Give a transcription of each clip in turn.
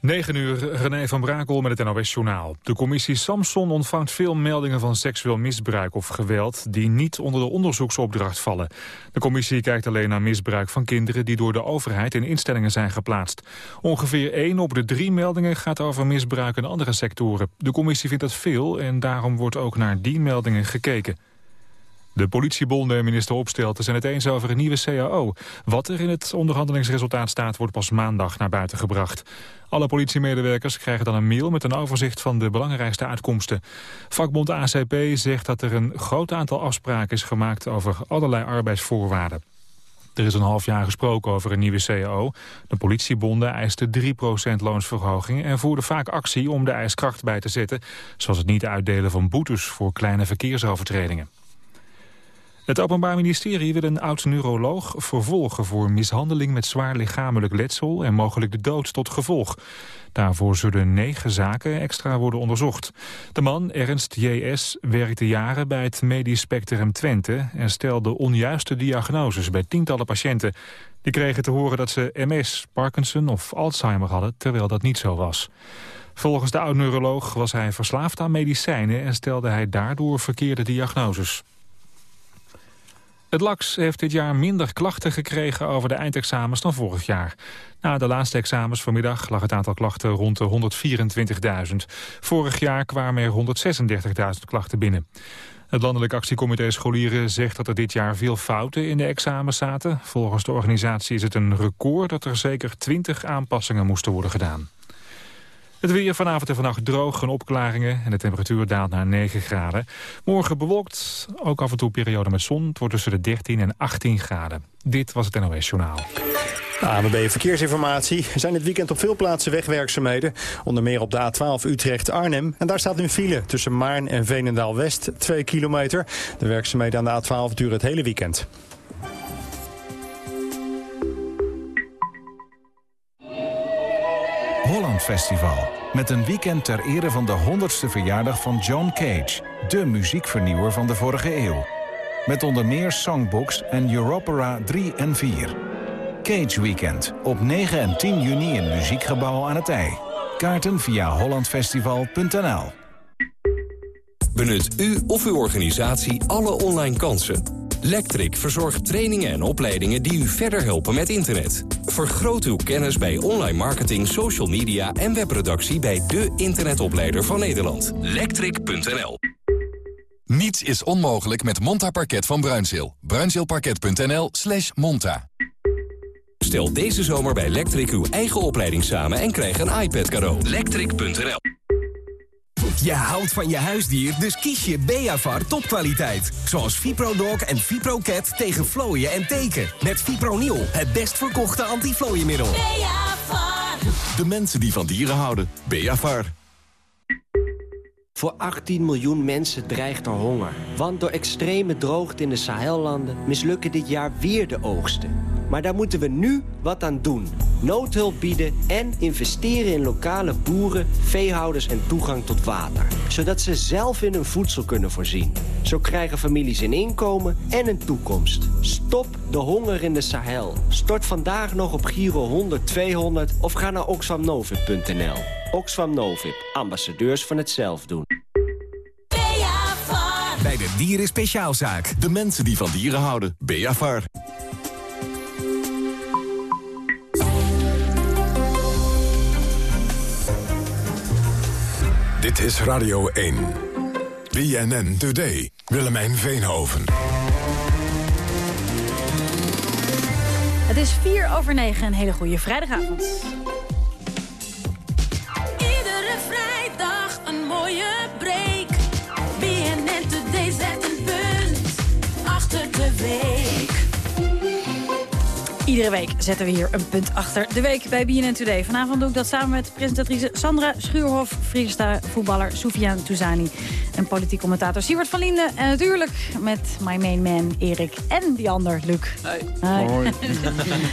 9 uur, René van Brakel met het NOS-journaal. De commissie Samson ontvangt veel meldingen van seksueel misbruik of geweld... die niet onder de onderzoeksopdracht vallen. De commissie kijkt alleen naar misbruik van kinderen... die door de overheid in instellingen zijn geplaatst. Ongeveer 1 op de 3 meldingen gaat over misbruik in andere sectoren. De commissie vindt dat veel en daarom wordt ook naar die meldingen gekeken. De politiebonden en minister Opstelten zijn het eens over een nieuwe CAO. Wat er in het onderhandelingsresultaat staat wordt pas maandag naar buiten gebracht. Alle politiemedewerkers krijgen dan een mail met een overzicht van de belangrijkste uitkomsten. Vakbond ACP zegt dat er een groot aantal afspraken is gemaakt over allerlei arbeidsvoorwaarden. Er is een half jaar gesproken over een nieuwe CAO. De politiebonden eisten 3% loonsverhoging en voerden vaak actie om de ijskracht bij te zetten, zoals het niet uitdelen van boetes voor kleine verkeersovertredingen. Het Openbaar Ministerie wil een oud-neuroloog vervolgen voor mishandeling met zwaar lichamelijk letsel en mogelijk de dood tot gevolg. Daarvoor zullen negen zaken extra worden onderzocht. De man, Ernst J.S., werkte jaren bij het Medisch Spectrum Twente en stelde onjuiste diagnoses bij tientallen patiënten. Die kregen te horen dat ze MS, Parkinson of Alzheimer hadden, terwijl dat niet zo was. Volgens de oud-neuroloog was hij verslaafd aan medicijnen en stelde hij daardoor verkeerde diagnoses. Het LAX heeft dit jaar minder klachten gekregen over de eindexamens dan vorig jaar. Na de laatste examens vanmiddag lag het aantal klachten rond de 124.000. Vorig jaar kwamen er 136.000 klachten binnen. Het Landelijk Actiecomité Scholieren zegt dat er dit jaar veel fouten in de examens zaten. Volgens de organisatie is het een record dat er zeker 20 aanpassingen moesten worden gedaan. Het weer vanavond en vannacht droog en opklaringen en de temperatuur daalt naar 9 graden. Morgen bewolkt, ook af en toe periode met zon. Het wordt tussen de 13 en 18 graden. Dit was het NOS Journaal. ANWB Verkeersinformatie. Er zijn dit weekend op veel plaatsen wegwerkzaamheden. Onder meer op de A12 Utrecht-Arnhem. En daar staat een file tussen Maarn en Veenendaal-West, 2 kilometer. De werkzaamheden aan de A12 duren het hele weekend. Festival. Met een weekend ter ere van de 100ste verjaardag van John Cage. De muziekvernieuwer van de vorige eeuw. Met onder meer songbooks en Europera 3 en 4. Cage Weekend. Op 9 en 10 juni in Muziekgebouw aan het IJ. Kaarten via hollandfestival.nl Benut u of uw organisatie alle online kansen Lectric verzorgt trainingen en opleidingen die u verder helpen met internet. Vergroot uw kennis bij online marketing, social media en webproductie bij de internetopleider van Nederland. Lectric.nl Niets is onmogelijk met Monta Parket van Bruinzeel. Bruinzeelparket.nl slash monta. Stel deze zomer bij Lectric uw eigen opleiding samen en krijg een iPad cadeau. Lectric.nl je houdt van je huisdier, dus kies je Beavar topkwaliteit. Zoals ViproDog en ViproCat tegen vlooien en teken. Met Fipronil, het best verkochte antiflooiemiddel. Beavar. De mensen die van dieren houden. Beavar. Voor 18 miljoen mensen dreigt er honger. Want door extreme droogte in de Sahellanden mislukken dit jaar weer de oogsten. Maar daar moeten we nu wat aan doen. Noodhulp bieden en investeren in lokale boeren, veehouders en toegang tot water. Zodat ze zelf in hun voedsel kunnen voorzien. Zo krijgen families een inkomen en een toekomst. Stop de honger in de Sahel. Stort vandaag nog op Giro 100 200 of ga naar oxfamnovip.nl. Oxfam Novib, ambassadeurs van het zelfdoen. Bij de Dieren Speciaalzaak. De mensen die van dieren houden. Beavar. Dit is Radio 1. BNN Today. Willemijn Veenhoven. Het is 4 over 9, een hele goede vrijdagavond. Iedere vrijdag een mooie break. Achter de. Iedere week zetten we hier een punt achter de week bij BNN Today. Vanavond doe ik dat samen met presentatrice Sandra Schuurhof... voetballer Soufiane Touzani en politiek commentator Siewert van Linden. En natuurlijk met my main man Erik en die ander Luc. Hi.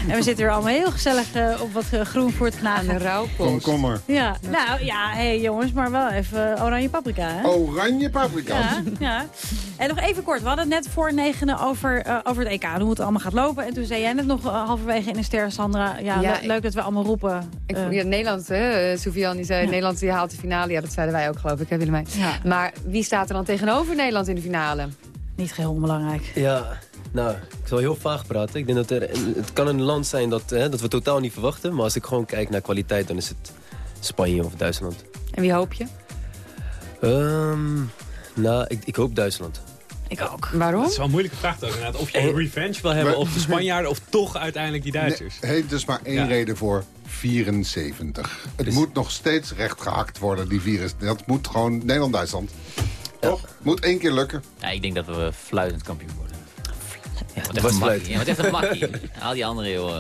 en we zitten hier allemaal heel gezellig eh, op wat uh, groen voor het knagen. Een rouwpost. Kom, kom maar. Ja, nou ja, hey jongens, maar wel even oranje paprika, hè? Oranje paprika. Ja, ja. En nog even kort, we hadden het net voor negenen over, eh, over het EK, hoe het allemaal gaat lopen. En toen zei jij net nog eh, halverwege in de ster, Sandra. Ja, Ja, le- ik- leuk dat we allemaal roepen. Ik, eh, ja, Nederland, hè, uh, Soufiane die zei, Ja. Nederland die haalt de finale. Ja, dat zeiden wij ook, geloof ik, hè, Willemijn? Ja. Maar wie staat er dan tegenover Nederland in de finale? Niet geheel onbelangrijk. Ja, nou, ik zal heel vaag praten. Ik denk dat er, het kan een land zijn dat, hè, dat we totaal niet verwachten. Maar als ik gewoon kijk naar kwaliteit, dan is het Spanje of Duitsland. En wie hoop je? Ehm, nou, ik, ik hoop Duitsland. Ik ook. Waarom? Dat is wel een moeilijke vraag toch inderdaad. Of je een revenge wil hebben op de Spanjaarden of toch uiteindelijk die Duitsers. Nee, heeft dus maar één Ja. reden voor 74. Het moet nog steeds recht gehakt worden, die virus. Dat moet gewoon Nederland-Duitsland. Toch? Moet één keer lukken. Ja, ik denk dat we fluitend kampioen worden. Ja, wat Was echt een makkie. Ja, wat echt een makkie. Al die andere joh.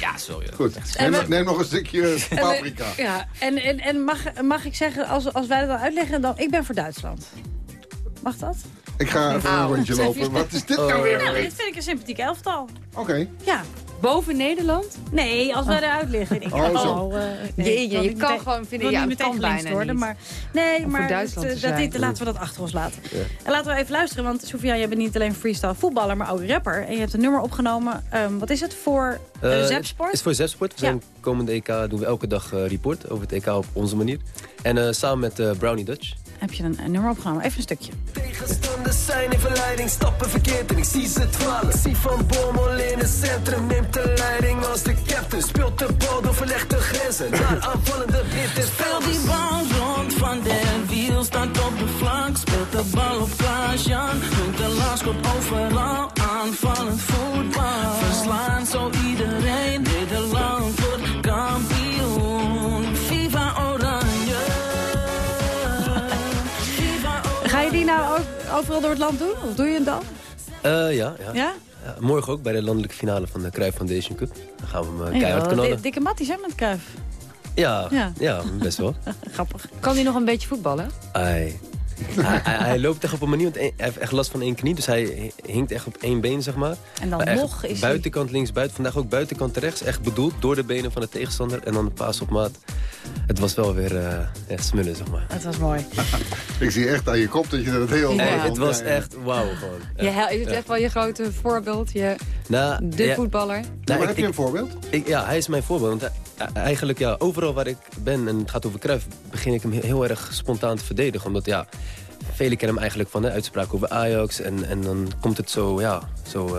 Ja, sorry. hoor. Goed, En neem, we- neem nog een stukje En, paprika. eh, ja, en, en, en mag, mag ik zeggen, als, als wij dat dan uitleggen, dan, ik ben voor Duitsland. Mag dat? Ik ga even een rondje lopen. Wat is dit nou weer? Nou, voor dit vind ik een sympathiek elftal. Oké. Ja. Boven Nederland? Nee, als wij eruit liggen. Ik, Oh, zo. eh, ik wil je niet kan meteen- gewoon vinden, ja, het kan bijna worden, niet. maar nee, maar Duitsland dat, zijn. dit- laten we dat achter ons laten. Ja. En laten we even luisteren, want Sofia, jij bent niet alleen freestyle voetballer, maar ook rapper. En je hebt een nummer opgenomen. Ehm, wat is het voor uh, Eh, Zepsport? is voor Zepsport. We Ja. zijn komende EK doen we elke dag eh, report over het EK op onze manier. En eh, samen met eh, Brownie Dutch. Heb je een, een nummer opgenomen? Even een stukje. Tegenstanders zijn in verleiding, stappen verkeerd en ik zie ze dwalen. Zie Van Bommel in het centrum, neemt de leiding als de captain. Speelt de bal door verlegde grenzen, naar aanvallende wit Speel die bal rond van de wiel, staat op de flank. Speelt de bal op Klaas-Jan, doet de last op overal. Aanvallend voetbal, verslaan zo overal door het land doen? Of doe je het dan? Eh, ja, ja. Ja? Ja, morgen ook bij de landelijke finale van de Cruijff Foundation Cup. Dan gaan we hem eh, keihard knallen. di- dikke matties hè, met Kruif. Ja, Ja. ja. best wel. Grappig. Kan hij nog een beetje voetballen? Ai. hij, hij, hij loopt echt op een manier, want hij heeft echt last van één knie. Dus hij hinkt echt op één been, zeg maar. En dan Maar echt nog is hij... Buitenkant links, buiten, vandaag ook buitenkant rechts. Echt bedoeld door de benen van de tegenstander. En dan de paas op maat. Het was wel weer eh, ja, smullen, zeg maar. Het was mooi. Ik zie echt aan je kop dat je dat heel mooi Hey, het was Ja, ja. echt wauw gewoon. Je bent Ja. echt wel je grote voorbeeld, je, Nou, de ja, voetballer. nou, maar ik- heb je ik- een voorbeeld? Ik, ja, hij is mijn voorbeeld. Want hij- eigenlijk, ja, overal waar ik ben en het gaat over Cruijff... begin ik hem he- heel erg spontaan te verdedigen. Omdat, ja, velen kennen hem eigenlijk van de uitspraak over Ajax. En, en dan komt het zo, ja, zo... eh,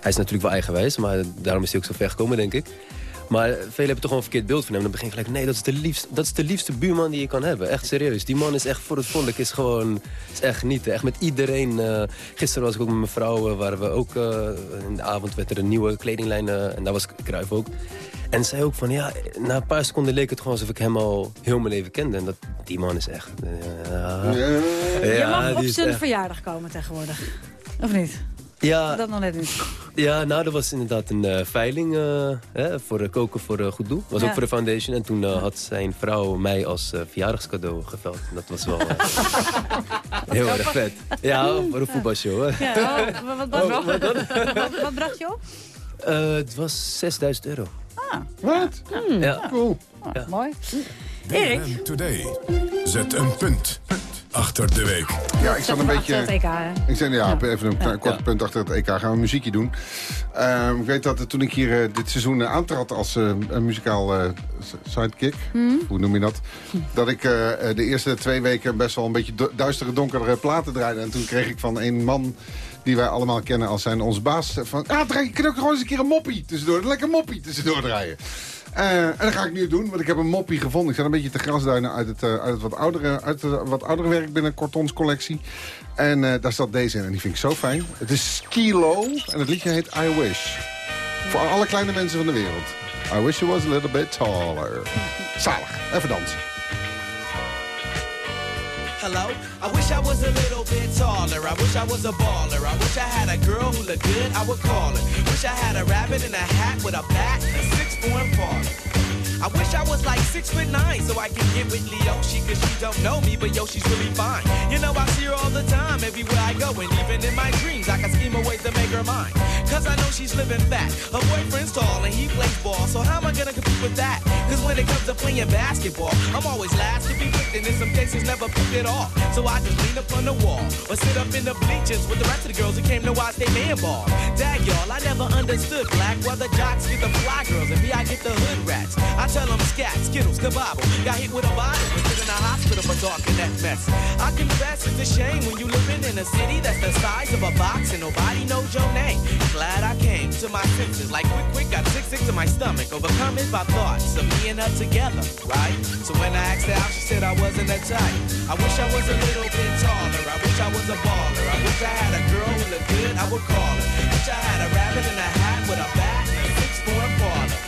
hij is natuurlijk wel eigenwijs, maar daarom is hij ook zo ver gekomen, denk ik. Maar velen hebben toch gewoon een verkeerd beeld van hem. Dan begin ik gelijk, nee, dat is, de liefste, dat is de liefste buurman die je kan hebben. Echt serieus. Die man is echt voor het volk, is gewoon, is echt genieten. Echt met iedereen. eh, gisteren was ik ook met mijn vrouw, eh, waar we ook, eh, in de avond werd er een nieuwe kledinglijn. en daar was Kruif ook. En zei ook van, ja, na een paar seconden leek het gewoon alsof ik hem al heel mijn leven kende. En dat, die man is echt... eh, ja, je mag op zijn echt- verjaardag komen tegenwoordig. Of niet? Ja, Dat nog net niet. Ja, nou, er was inderdaad een eh, veiling eh, hè, voor eh, koken voor goed doel. was Ja. ook voor de foundation. En toen had zijn vrouw mij als verjaardagscadeau geveld. Dat was wel heel erg vet. Ja, voor een voetbalshow. Hè. Ja, oh, wat, wat, Oh, wat dan? wat, wat bracht je op? Eh, het was 6000 euro. Ah. Wat? Ja. Cool. Ja. Mooi. Erik. Today. Zet een punt achter de week. Ja, ik zat een beetje... Achter het EK, hè? Ik zei, ja, even een kort punt achter het EK. Gaan we een muziekje doen. Ehm, ik weet dat toen ik hier eh, dit seizoen eh, aantrad als eh, een muzikaal sidekick, hoe noem je dat? Dat ik de eerste twee weken best wel een beetje du- duistere, donkere platen draaide. En toen kreeg ik van een man die wij allemaal kennen als zijn onze baas. Van, ah, draai, je kan ook gewoon eens een keer een moppie tussendoor. Een lekker moppie tussendoor draaien. Eh, en dat ga ik nu doen, want ik heb een moppie gevonden. Ik zat een beetje te grasduinen uit het, eh, uit het wat, oudere, uit het wat oudere werk binnen Cortons collectie. En eh, daar zat deze in en die vind ik zo fijn. Het is Skilo en het liedje heet I Wish. Voor alle kleine mensen van de wereld. I wish you was a little bit taller. Zalig, even dansen. Hello? I wish I was a little bit taller. I wish I was a baller. I wish I had a girl who looked good, I would call her. Wish I had a rabbit in a hat with a bat and a six-form father. I I wish I was like six foot nine so I can get with Leoshi, cause she don't know me, but yo, she's really fine. You know, I see her all the time, everywhere I go, and even in my dreams, I can scheme a way to make her mine. Cause I know she's living fat. Her boyfriend's tall and he plays ball, so how am I gonna compete with that? Cause when it comes to playing basketball, I'm always last to be picked, and in some cases never picked at all. So I just lean up on the wall, or sit up in the bleachers with the rest of the girls who came to watch they man ball. Dag y'all, I never understood black, while the jocks get the fly girls, and me, I get the hood rats. I tell them scat, skittles, kabobble, got hit with a bottle, and put in a hospital for talking that mess. I confess it's a shame when you living in a city that's the size of a box and nobody knows your name. Glad I came to my senses, like quick, quick, got sick, sick to my stomach, overcome it by thoughts of me and her together, right? So when I asked her out, she said I wasn't that type. I wish I was a little bit taller. I wish I was a baller. I wish I had a girl who looked good. I would call her. Wish I had a rabbit in a hat with a bat and a six foot parlor.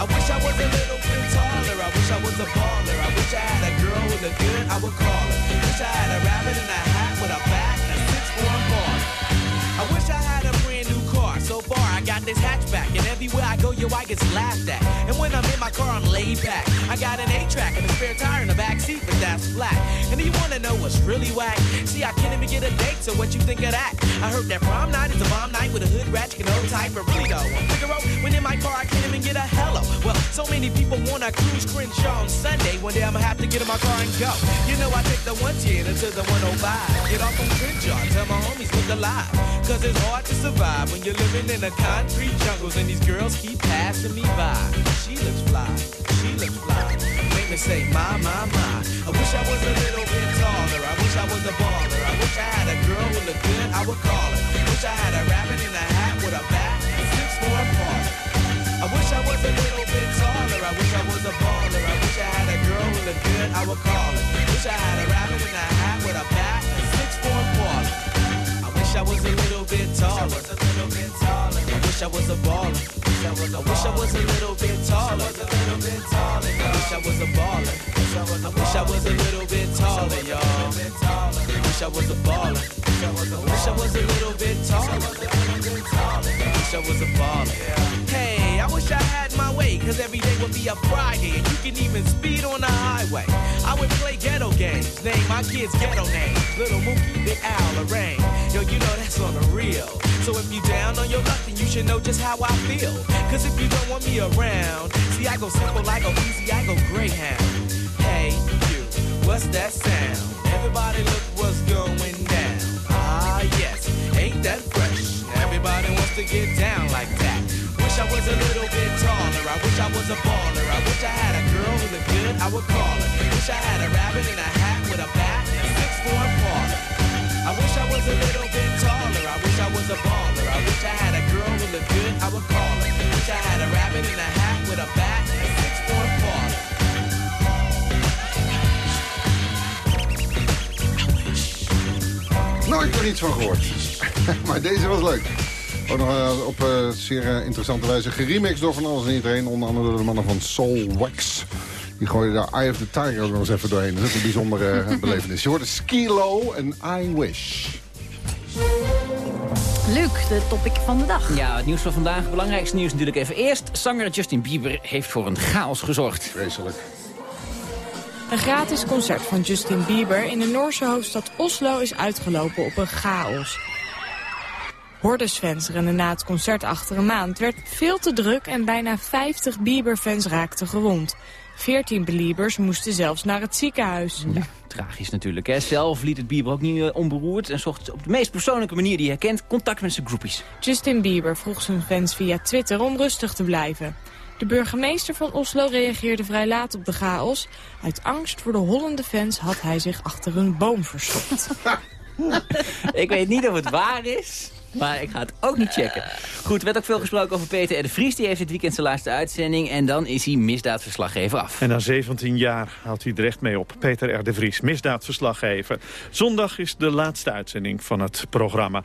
I wish I was a little bit taller. I wish I was a baller. I wish I had a girl who looked good. I would call her. Wish I had a rabbit in a hat with a bat and a six foot parlor. I wish I had a. So far, I got this hatchback, and everywhere I go, yo, I get laughed at. And when I'm in my car, I'm laid back. I got an A-track and a spare tire in the back seat, but that's flat. And you wanna know what's really whack? See, I can't even get a date, so what you think of that? I heard that prom night is a bomb night with a hood rat, you can hold tight, but really though, Figaro, when in my car, I can't even get a hello. Well, so many people wanna cruise Crenshaw on Sunday. One day I'ma have to get in my car and go. You know, I take the 110 to the 105. Get off on Crenshaw, tell my homies look alive. Cause it's hard to survive when you're living in the concrete jungles and these girls keep passing me by. She looks fly, she looks fly. Make me say, my, my, my. I wish I was a little bit taller. I wish I was a baller. I wish I had a girl who looked good, I would call her. Wish I had a rabbit in a hat with a bat and six for a parlor. I wish I was a little bit taller. I wish I was a baller. I wish I had a girl who looked good, I would call her. Wish I had a rabbit in a hat I was a little bit taller. I wish I was a baller. I wish I was a little bit taller. I wish I was a baller. I wish I was a little bit taller, y'all. I wish I was a baller. I wish I was a little bit taller. I wish I was a baller. Hey, I wish I had my way, cause every day would be a Friday, and you can even speed on the highway. I would play ghetto games, name my kids ghetto names. Little Mookie, Big Al, Lorraine. Yo, you know that's on the real. So if you down on your luck, then you should know just how I feel. Cause if you don't want me around, see, I go simple, I go easy, I go Greyhound. Hey, you, what's that sound? Everybody look what's going down. Ah, yes, ain't that fresh? Everybody wants to get down like that. Wish I was a little bit taller. I wish I was a baller. I wish I had a girl who looked good, I would call her. Wish I had a rabbit in a hat with a bat and a six for a parlor. I wish I was a little bit taller. I wish I was a baller. I wish I had a girl who looked good, I would call her. Wish I had a rabbit in a hat with a bat and a six for a parlor. Nooit er iets van gehoord. maar deze was leuk. Ook nog eh, op eh, zeer eh, interessante wijze geremixed door van alles en iedereen. Onder andere door de mannen van Soul Wax. Die gooiden daar Eye of the Tiger ook nog eens even doorheen. Dat is een bijzondere eh, belevenis. Je hoort Skilo en I Wish. Luc, de topic van de dag. Ja, het nieuws van vandaag. Het belangrijkste nieuws natuurlijk even eerst. Zanger Justin Bieber heeft voor een chaos gezorgd. Vreselijk. Een gratis concert van Justin Bieber in de Noorse hoofdstad Oslo is uitgelopen op een chaos. Hordesfans rennen na het concert achter een maand. Het werd veel te druk en bijna 50 Bieber-fans raakten gewond. 14 beliebers moesten zelfs naar het ziekenhuis. Ja, tragisch natuurlijk. Hè. Zelf liet het Bieber ook niet eh, onberoerd... en zocht op de meest persoonlijke manier die hij kent... contact met zijn groepies. Justin Bieber vroeg zijn fans via Twitter om rustig te blijven. De burgemeester van Oslo reageerde vrij laat op de chaos. Uit angst voor de hollende fans had hij zich achter een boom verstopt. ik weet niet of het waar is... Maar ik ga het ook niet checken. Goed, er werd ook veel gesproken over Peter R. de Vries. Die heeft dit weekend zijn laatste uitzending. En dan is hij misdaadverslaggever af. En na 17 jaar houdt hij er echt mee op. Peter R. de Vries, misdaadverslaggever. Zondag is de laatste uitzending van het programma.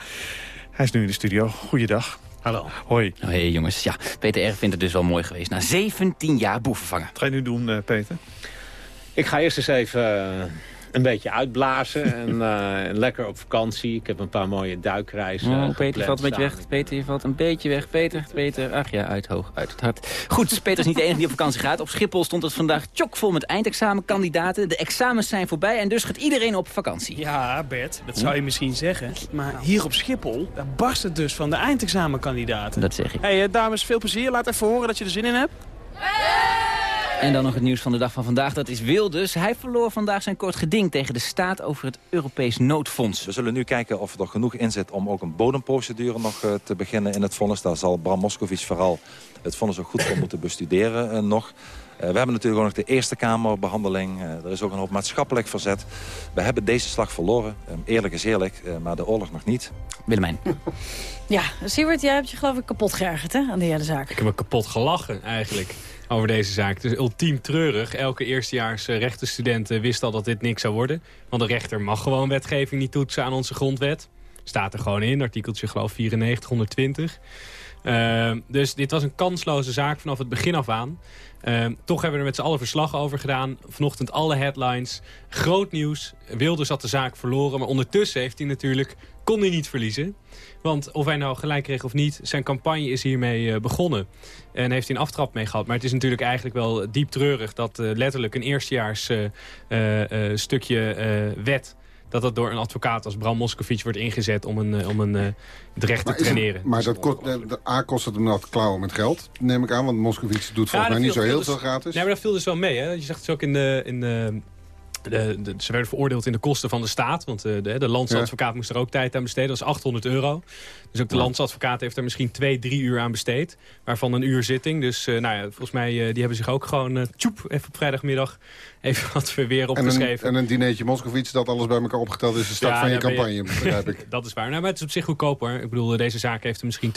Hij is nu in de studio. Goeiedag. Hallo. Hoi. Hoi jongens. Ja, Peter R. vindt het dus wel mooi geweest. Na 17 jaar boevenvangen. Wat ga je nu doen, eh, Peter? Ik ga eerst eens even eh, Een beetje uitblazen en eh, lekker op vakantie. Ik heb een paar mooie duikreizen Oh, Peter valt een beetje weg. Peter, je valt een beetje weg. Peter, Peter, ach ja, uit hoog, uit het hart. Goed, dus Peter is niet de enige die op vakantie gaat. Op Schiphol stond het vandaag chockvol met eindexamenkandidaten. De examens zijn voorbij en dus gaat iedereen op vakantie. Ja, Bert, dat zou je misschien zeggen. Maar hier op Schiphol, daar barst het dus van de eindexamenkandidaten. Dat zeg ik. Hé, hey, eh, dames, veel plezier. Laat even horen dat je er zin in hebt. En dan nog het nieuws van de dag van vandaag. Dat is Wilders. Hij verloor vandaag zijn kort geding tegen de staat over het Europees noodfonds. We zullen nu kijken of er genoeg in zit om ook een bodemprocedure nog eh, te beginnen in het vonnis. Daar zal Bram Moskowitz vooral het vonnis ook goed voor moeten bestuderen eh, nog. Eh, we hebben natuurlijk ook nog de Eerste Kamerbehandeling. Eh, er is ook een hoop maatschappelijk verzet. We hebben deze slag verloren. Eh, eerlijk is eerlijk, eh, maar de oorlog nog niet. Willemijn. Ja, Siewert, jij hebt je geloof ik kapot geërgerd hè, aan die hele zaak. Ik heb me kapot gelachen eigenlijk over deze zaak. Het is ultiem treurig. Elke eerstejaars rechtenstudent wist al dat dit niks zou worden. Want de rechter mag gewoon wetgeving niet toetsen aan onze grondwet. Staat er gewoon in, artikeltje geloof 94, 120. Uh, dus dit was een kansloze zaak vanaf het begin af aan. Uh, toch hebben we er met z'n allen verslag over gedaan. Vanochtend alle headlines. Groot nieuws. Wilders had de zaak verloren. Maar ondertussen heeft hij natuurlijk, kon hij niet verliezen. Want of hij nou gelijk kreeg of niet, zijn campagne is hiermee uh, begonnen. En heeft hij een aftrap mee gehad. Maar het is natuurlijk eigenlijk wel diep treurig... dat uh, letterlijk een eerstejaars uh, stukje wet dat dat door een advocaat als Bram Moskovic wordt ingezet om, een, om een, uh, het recht te traineren. Het, maar dat kost, de, A kost het hem dat klauwen met geld, neem ik aan. Want Moskovic doet volgens ja, mij niet zo heel dus, veel gratis. Nee, maar dat viel dus wel mee. Hè? Je zegt het ook in de... In de de, de, ze werden veroordeeld in de kosten van de staat. Want de, de, de landsadvocaat ja. moest er ook tijd aan besteden. Dat is 800 euro. Dus ook de ja. landsadvocaat heeft er misschien twee, drie uur aan besteed. Waarvan een uur zitting. Dus uh, nou ja, volgens mij uh, die hebben zich ook gewoon uh, tjoep, even op vrijdagmiddag even wat weer opgeschreven. En een, en een dinertje Moskovits dat alles bij elkaar opgeteld is de start ja, van je campagne, je, begrijp ik. dat is waar. Nou, maar het is op zich goedkoop hoor. Ik bedoel, deze zaak heeft hem misschien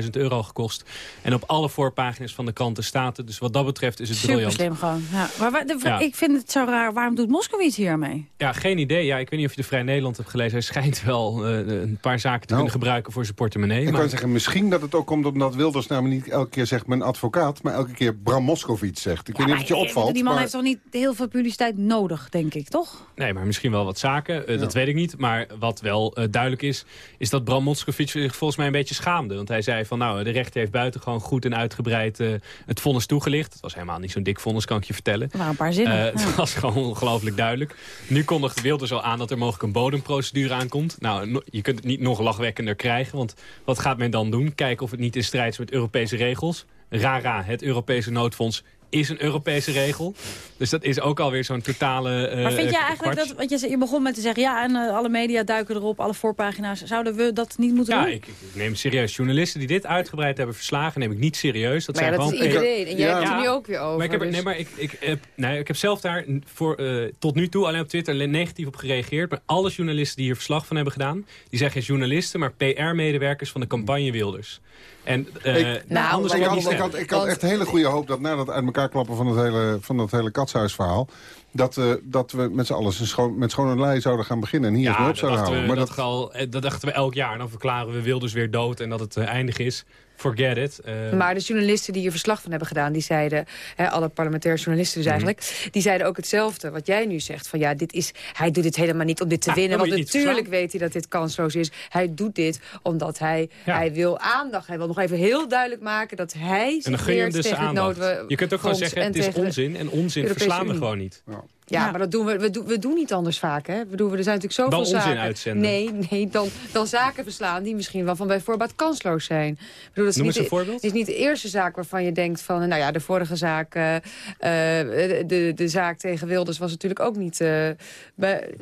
2.000, 3.000 euro gekost. En op alle voorpagina's van de kranten staat het. Dus wat dat betreft is het Super briljant. slim gewoon. Ja. Maar waar, de, ja. ik vind het zo raar. Waarom doet Moskowitz hiermee? Ja, geen idee. Ja, ik weet niet of je de Vrij Nederland hebt gelezen. Hij schijnt wel uh, een paar zaken te nou, kunnen gebruiken voor zijn portemonnee. Ik maar... kan zeggen, misschien dat het ook komt omdat Wilders namelijk niet elke keer zegt mijn advocaat, maar elke keer Bram Moskowitz zegt. Ik ja, weet niet of het je opvalt. Die man maar... heeft toch niet heel veel publiciteit nodig, denk ik, toch? Nee, maar misschien wel wat zaken. Uh, ja. Dat weet ik niet. Maar wat wel uh, duidelijk is, is dat Bram Moskowitz zich volgens mij een beetje schaamde. Want hij zei van, nou, de rechter heeft buitengewoon goed en uitgebreid uh, het vonnis toegelicht. Het was helemaal niet zo'n dik vonnis, kan ik je vertellen. Er waren een paar zinnen. Het ja. was gewoon ongelooflijk duidelijk. Nu kondigt Wilders al aan dat er mogelijk een bodemprocedure aankomt. Nou, no, je kunt het niet nog lachwekkender krijgen. Want wat gaat men dan doen? Kijken of het niet in strijd is met Europese regels. RARA, het Europese noodfonds, is een Europese regel. Dus dat is ook alweer zo'n totale uh, Maar vind jij eigenlijk dat, want je, je begon met te zeggen... ja, en uh, alle media duiken erop, alle voorpagina's... zouden we dat niet moeten ja, doen? Ja, ik, ik, neem serieus. Journalisten die dit uitgebreid hebben verslagen... neem ik niet serieus. Dat maar zijn ja, dat gewoon is iedereen. En jij ja. hebt er nu ook weer over. Maar ik heb, dus... nee, maar ik, ik, heb, nee, ik heb zelf daar voor, uh, tot nu toe alleen op Twitter negatief op gereageerd. Maar alle journalisten die hier verslag van hebben gedaan... die zijn geen journalisten, maar PR-medewerkers van de campagne Wilders. En, uh, ik, nou, anders ik, had, ik, had, ik had echt hele goede hoop dat na dat uit elkaar klappen van, het hele, van dat hele katshuisverhaal... Dat, uh, dat we met z'n allen schoon, met schone lei zouden gaan beginnen en hier ja, eens op zouden houden. We, maar dat, dat... Al, dat dachten we elk jaar. En dan verklaren we Wilders weer dood en dat het eindig is. Forget it. Uh... Maar de journalisten die hier verslag van hebben gedaan... die zeiden, hè, alle parlementaire journalisten dus eigenlijk... Mm -hmm. die zeiden ook hetzelfde. Wat jij nu zegt, van ja, dit is, hij doet dit helemaal niet om dit te Ah, winnen. Want natuurlijk weet hij dat dit kansloos is. Hij doet dit omdat hij, ja. hij wil aandacht. Hij wil nog even heel duidelijk maken dat hij zich weert dus tegen het noodwe Je kunt ook gewoon zeggen, het is onzin. En onzin verslaan we gewoon niet. Ja. Ja, ja, maar dat doen we, we, doen, we doen niet anders vaak. Hè? We doen, er zijn natuurlijk zoveel dan zaken. onzin uitzenden. Nee, nee dan, dan zaken verslaan die misschien wel van bij voorbaat kansloos zijn. Ik bedoel, dat is Noem niet, eens een voorbeeld. Het is niet de eerste zaak waarvan je denkt van... nou ja, de vorige zaak, uh, uh, de, de zaak tegen Wilders was natuurlijk ook niet... Uh,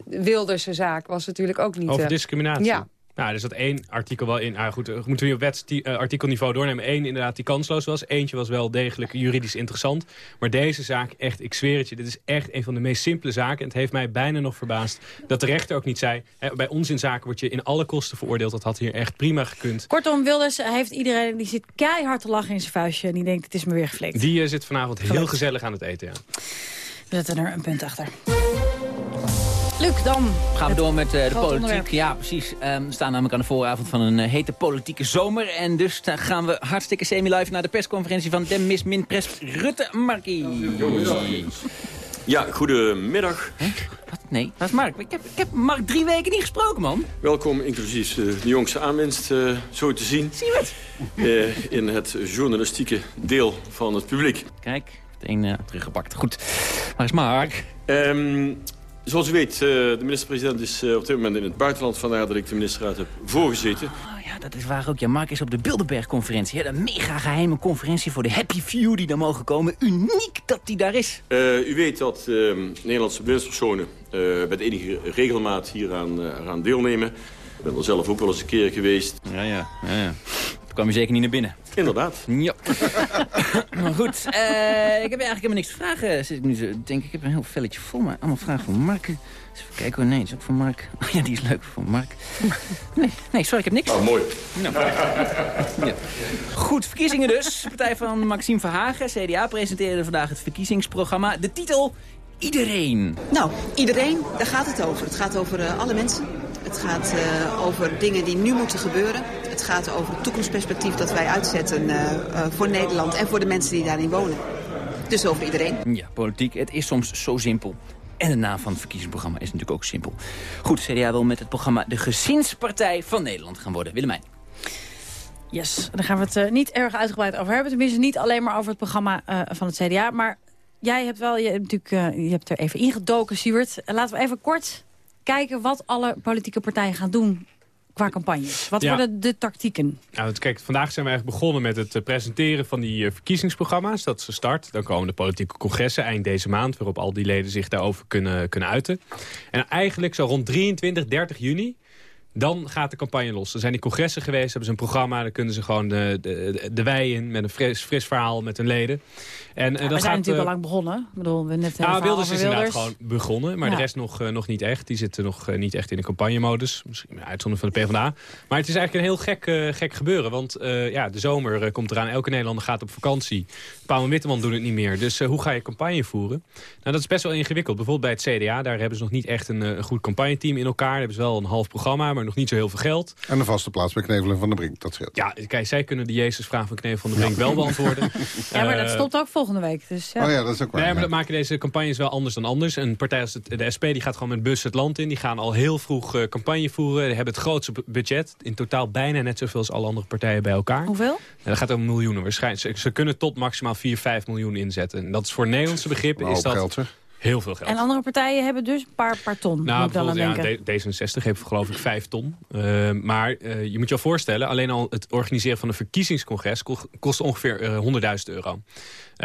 Wilderse zaak was natuurlijk ook niet... Over discriminatie. Ja. Nou, er zat één artikel wel in. Ah, goed, moeten we nu op wetsartikelniveau doornemen. Eén inderdaad die kansloos was. Eentje was wel degelijk juridisch interessant. Maar deze zaak, echt, ik zweer het je, dit is echt een van de meest simpele zaken. En het heeft mij bijna nog verbaasd dat de rechter ook niet zei... Hè, bij ons in zaken word je in alle kosten veroordeeld. Dat had hier echt prima gekund. Kortom, Wilders heeft iedereen, die zit keihard te lachen in zijn vuistje. En die denkt, het is me weer geflikt. Die uh, zit vanavond heel Gelukkig. gezellig aan het eten, ja. We zetten er een punt achter. Luc, dan... Gaan we door met uh, de politiek. Onderwerp. Ja, precies. Um, we staan namelijk aan de vooravond van een uh, hete politieke zomer. En dus uh, gaan we hartstikke semi-live naar de persconferentie van Dem Mis Min Pres Rutte Markie. Ja, goedemiddag. Huh? Wat? Nee, waar is Mark? Ik heb, ik heb Mark drie weken niet gesproken, man. Welkom, inclusief eh, de jongste aanwinst, eh, zo te zien. Zie je het? Eh, in het journalistieke deel van het publiek. Kijk, het een eh, teruggepakt. Goed, waar is Mark? Ehm, zoals u weet, eh, de minister-president is eh, op dit moment in het buitenland. Vandaar dat ik de ministerraad heb voorgezeten. Oh ja, dat is waar ook. Ja, Mark is op de Bilderberg-conferentie. De mega geheime conferentie voor de Happy Few die daar mogen komen. Uniek dat die daar is. Eh, u weet dat ehm, Nederlandse bewindspersonen eh, met enige regelmaat hieraan uh, eraan deelnemen. Ik ben er zelf ook wel eens een keer geweest. Ja, ja, ja. ja. Toen kwam je zeker niet naar binnen. Inderdaad. Ja. maar goed, eh, ik heb eigenlijk helemaal niks te vragen. Zit ik nu zo, denk ik, heb een heel velletje vol, maar allemaal vragen voor Mark. Eens even kijken, oh nee, is ook voor Mark. Oh ja, die is leuk voor Mark. Nee, nee sorry, ik heb niks. Oh, mooi. Nou, ja. Goed, verkiezingen dus. De partij van Maxime Verhagen, CDA, presenteerde vandaag het verkiezingsprogramma. De titel Iedereen. Nou, iedereen, daar gaat het over. Het gaat over uh, alle mensen. Het gaat uh, over dingen die nu moeten gebeuren. Het gaat over het toekomstperspectief dat wij uitzetten uh, voor Nederland en voor de mensen die daarin wonen. Dus over iedereen. Ja, politiek, het is soms zo simpel. En de naam van het verkiezingsprogramma is natuurlijk ook simpel. Goed, CDA wil met het programma de gezinspartij van Nederland gaan worden. Willemijn. Yes, daar gaan we het uh, niet erg uitgebreid over hebben. Tenminste, niet alleen maar over het programma uh, van het CDA. Maar jij hebt wel, je hebt, natuurlijk, uh, je hebt er even ingedoken, Siewert. laten we even kort kijken wat alle politieke partijen gaan doen qua campagnes. Wat ja. worden de tactieken? Nou, kijk, vandaag zijn we eigenlijk begonnen met het presenteren van die verkiezingsprogramma's. Dat ze start. Dan komen de politieke congressen eind deze maand... waarop al die leden zich daarover kunnen, kunnen uiten. En eigenlijk zo rond 23, 30 juni... Dan gaat de campagne los. Er zijn die congressen geweest, hebben ze een programma... dan kunnen ze gewoon de, de, de wei in met een fris, fris verhaal met hun leden. En, ja, dan we gaat, zijn natuurlijk al lang begonnen. Ik bedoel, we net nou, Wilders is Wilders. inderdaad gewoon begonnen, maar ja. de rest nog, nog niet echt. Die zitten nog niet echt in de campagnemodus. Misschien een uitzondering van de PvdA. Maar het is eigenlijk een heel gek, uh, gek gebeuren. Want ja, de zomer komt eraan. Elke Nederlander gaat op vakantie. Pauw en Witteman doen het niet meer. Dus hoe ga je campagne voeren? Nou, dat is best wel ingewikkeld. Bijvoorbeeld bij het CDA, daar hebben ze nog niet echt een, een goed campagneteam in elkaar. Daar hebben ze wel een half programma, maar nog niet zo heel veel geld. En een vaste plaats bij Knevel en Van der Brink, dat scheelt. Ja, kijk, zij kunnen de Jezusvraag van Knevel van der Brink ja. wel beantwoorden. ja, maar dat stopt ook volgende week. Dus, ja. Oh ja, dat is ook waar. Nee, maar dat maken deze campagnes wel anders dan anders. Een partij als de, de SP die gaat gewoon met bus het land in. Die gaan al heel vroeg uh, campagne voeren. Die hebben het grootste budget. In totaal bijna net zoveel als alle andere partijen bij elkaar. Hoeveel? Ja, dat gaat om miljoenen waarschijnlijk. Ze, ze, kunnen tot maximaal 4, 5 miljoen inzetten. En dat is voor Nederlandse begrippen is dat... Geld, zeg. Heel veel geld. En andere partijen hebben dus een paar, paar ton. Nou, moet dan ja, denken. D66 heeft geloof ik 5 ton. Uh, maar uh, je moet je al voorstellen, alleen al het organiseren van een verkiezingscongres kost ongeveer uh, 100.000 euro.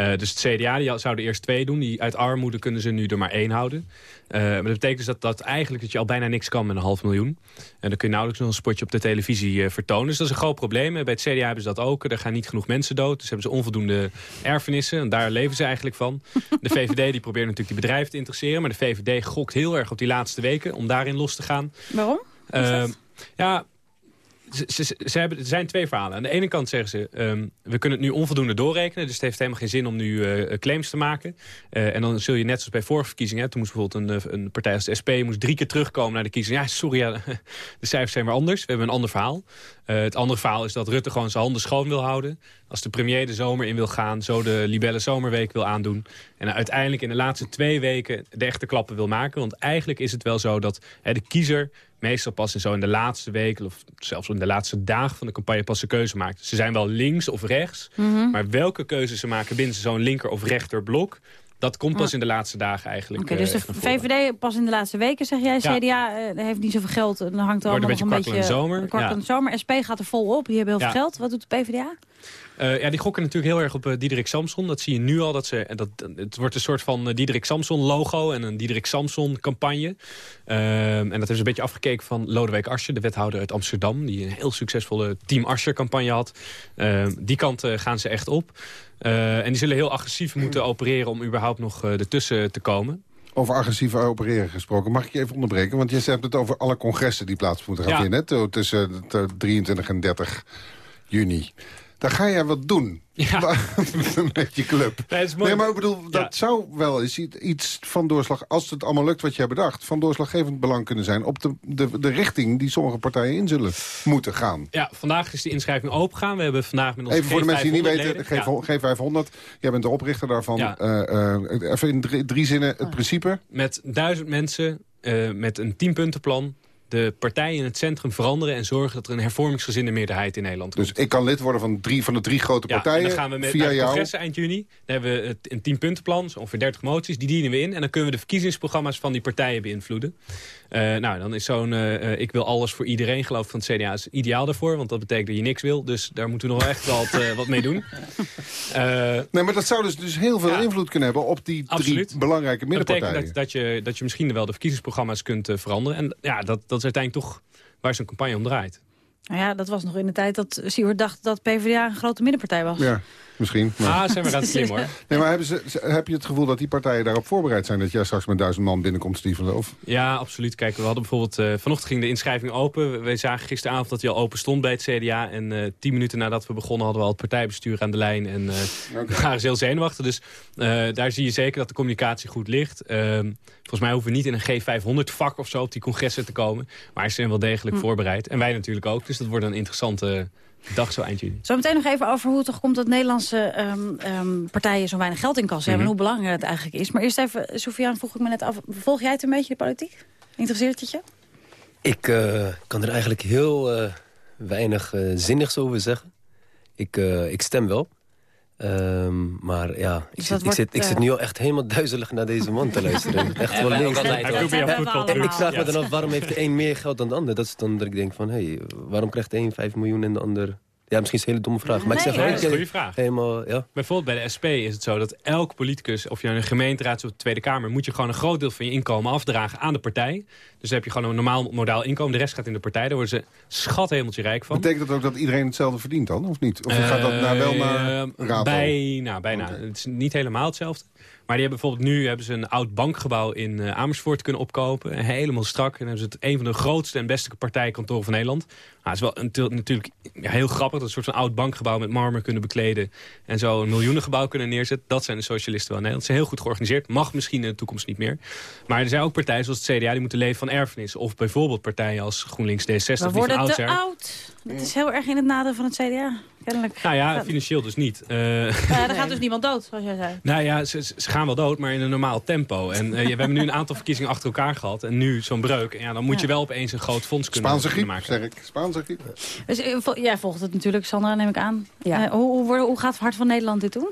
Uh, dus het CDA die zou er eerst twee doen. Die uit armoede kunnen ze nu er maar één houden. Uh, maar dat betekent dus dat, dat eigenlijk dat je al bijna niks kan met een half miljoen. En dan kun je nauwelijks nog een spotje op de televisie uh, vertonen. Dus dat is een groot probleem. Bij het CDA hebben ze dat ook. Er gaan niet genoeg mensen dood. Dus hebben ze onvoldoende erfenissen. En daar leven ze eigenlijk van. De VVD die probeert natuurlijk die bedrijven te interesseren. Maar de VVD gokt heel erg op die laatste weken om daarin los te gaan. Waarom? Uh, ja, ze, ze, er zijn twee verhalen. Aan de ene kant zeggen ze, um, we kunnen het nu onvoldoende doorrekenen. Dus het heeft helemaal geen zin om nu uh, claims te maken. Uh, en dan zul je net zoals bij vorige verkiezingen... toen moest bijvoorbeeld een, een partij als de SP moest drie keer terugkomen naar de kiezing. Ja, sorry, ja, de cijfers zijn weer anders. We hebben een ander verhaal. Uh, het andere verhaal is dat Rutte gewoon zijn handen schoon wil houden. Als de premier de zomer in wil gaan, zo de Libelle Zomerweek wil aandoen. En uiteindelijk in de laatste twee weken de echte klappen wil maken. Want eigenlijk is het wel zo dat hè, de kiezer meestal pas in, zo in de laatste weken... of zelfs in de laatste dagen van de campagne pas een keuze maakt. Ze zijn wel links of rechts, Mhm. mm -hmm. maar welke keuze ze maken... binnen zo'n linker of rechter blok... Dat komt pas Ja. in de laatste dagen eigenlijk. Oké, dus de eh, voren. VVD pas in de laatste weken, zeg jij. CDA eh, heeft niet zoveel geld. En dan hangt er Wordt allemaal een nog beetje een beetje... zomer. zomer. SP gaat er vol op. Die hebben heel veel geld. Wat doet de PvdA? Eh, ja, die gokken natuurlijk heel erg op eh, Diederik Samson. Dat zie je nu al. Dat ze, en dat, het wordt een soort van eh, Diederik Samson logo en een Diederik Samson campagne. Ehm, en dat hebben ze een beetje afgekeken van Lodewijk Asscher, de wethouder uit Amsterdam. Die een heel succesvolle Team Asscher campagne had. Ehm, die kant gaan ze echt op. En die zullen heel agressief moeten opereren om überhaupt nog ertussen te komen. Over agressief opereren gesproken. Mag ik je even onderbreken? Want je hebt het over alle congressen die plaats moeten gaan Ja. vinden. hè, Tussen eh, 23 en 30 juni. Daar ga jij wat doen. Met je club. Nee, het is mooi. Nee, maar ik bedoel, dat zou wel eens iets van doorslag... als het allemaal lukt wat je hebt bedacht... van doorslaggevend belang kunnen zijn... op de, de, de richting die sommige partijen in zullen moeten gaan. Ja, vandaag is die inschrijving opengegaan. We hebben vandaag met onze Even voor de mensen die niet G500 weten, leden- Ja. G500. Jij bent de oprichter daarvan. Ja. Eh, eh, even in drie, drie zinnen het principe. Met duizend mensen eh, met een tienpuntenplan de partijen in het centrum veranderen... en zorgen dat er een hervormingsgezinde meerderheid in Nederland komt. Dus ik kan lid worden van drie van de drie grote Ja, en partijen dan gaan we met via naar congressen eind juni. Dan hebben we het, een tienpuntenplan, zo ongeveer 30 moties. Die dienen we in. En dan kunnen we de verkiezingsprogramma's van die partijen beïnvloeden. Eh, nou, dan is zo'n eh, ik wil alles voor iedereen geloof van het CDA is ideaal daarvoor. Want dat betekent dat je niks wil. Dus daar moeten we nog wel echt wat, eh, wat mee doen. Nee, maar dat zou dus, dus heel veel invloed kunnen hebben op die Absoluut. drie belangrijke dat betekent middenpartijen. dat, dat, je, dat je misschien wel de verkiezingsprogramma's kunt veranderen. En ja, dat, dat is uiteindelijk toch waar zo'n campagne om draait. Nou ja, dat was nog in de tijd dat Siewert dacht dat PvdA een grote middenpartij was. Ja, misschien. Ah, zijn we aan het slim hoor. Nee, maar hebben ze, heb je het gevoel dat die partijen daarop voorbereid zijn... dat jij straks met duizend man binnenkomt, Steven? Of Ja, absoluut. Kijk, we hadden bijvoorbeeld... eh, vanochtend ging de inschrijving open. We- Wij zagen gisteravond dat hij al open stond bij het CDA. En eh, tien minuten nadat we begonnen hadden we al het partijbestuur aan de lijn. En eh we waren ze heel zenuwachtig. Dus eh, daar zie je zeker dat de communicatie goed ligt. Ehm, volgens mij hoeven we niet in een G500-vak of zo op die congressen te komen. Maar ze zijn wel degelijk Hm. voorbereid. En wij natuurlijk ook. Dus dat wordt een interessante dag zo eind juni. Zo meteen nog even over hoe het toch komt dat Nederlandse ehm, ehm, partijen zo weinig geld in kassen hebben. En Mhm. hoe belangrijk het eigenlijk is. Maar eerst even, Sofiaan, vroeg ik me net af. Volg jij het een beetje, de politiek? Interesseert het je? Ik eh, kan er eigenlijk heel eh, weinig eh, zinnigs over zeggen. Ik, eh, ik stem wel. Ehm, maar ja, ik, Dus zit, ik, wordt, zit, ik eh, zit nu al echt helemaal duizelig naar deze man te luisteren. Echt Ja, wel links. ik vraag me dan af, waarom heeft de een meer geld dan de ander? Dat is dan dat ik denk van, hé, hey, waarom krijgt de een 5 miljoen en de ander... Ja, misschien is het een hele domme vraag. Maar ik zeg ja, dat is een goede vraag. Helemaal, ja. Bijvoorbeeld bij de SP is het zo dat elk politicus, of je nou een gemeenteraad of de Tweede Kamer, moet je gewoon een groot deel van je inkomen afdragen aan de partij. Dus dan heb je gewoon een normaal modaal inkomen. De rest gaat in de partij. Daar worden ze schat hemeltje rijk van. betekent dat ook dat iedereen hetzelfde verdient dan, of niet? Of gaat dat nou wel naar Eh, raad? Bijna, bijna. Het is niet helemaal hetzelfde. Maar die hebben bijvoorbeeld nu hebben ze een oud bankgebouw in eh, Amersfoort kunnen opkopen. Helemaal strak. En dan hebben ze het een van de grootste en beste partijkantoren van Nederland. Maar het is wel een- natuurlijk ja, heel grappig dat een soort van oud bankgebouw met marmer kunnen bekleden. En zo een miljoenengebouw kunnen neerzetten. Dat zijn de socialisten wel in Nederland. Ze zijn heel goed georganiseerd. Mag misschien in de toekomst niet meer. Maar er zijn ook partijen zoals het CDA die moeten leven van erfenis. Of bijvoorbeeld partijen als GroenLinks D60 We die van worden te oudsher. oud. Het is heel erg in het nadeel van het CDA, kennelijk. Nou ja, financieel dus niet. Eh, Ja, er gaat dus niemand dood, zoals jij zei. Nou ja, ze, ze gaan wel dood, maar in een normaal tempo. En eh, we hebben nu een aantal verkiezingen achter elkaar gehad. En nu zo'n breuk. En ja, dan moet Ja. je wel opeens een groot fonds kunnen, Spaanse kunnen griep, maken. zeg ik. Spaanse Dus, eh, jij volgt het natuurlijk, Sandra, neem ik aan. Ja. Eh, hoe, hoe gaat het Hart van Nederland dit doen?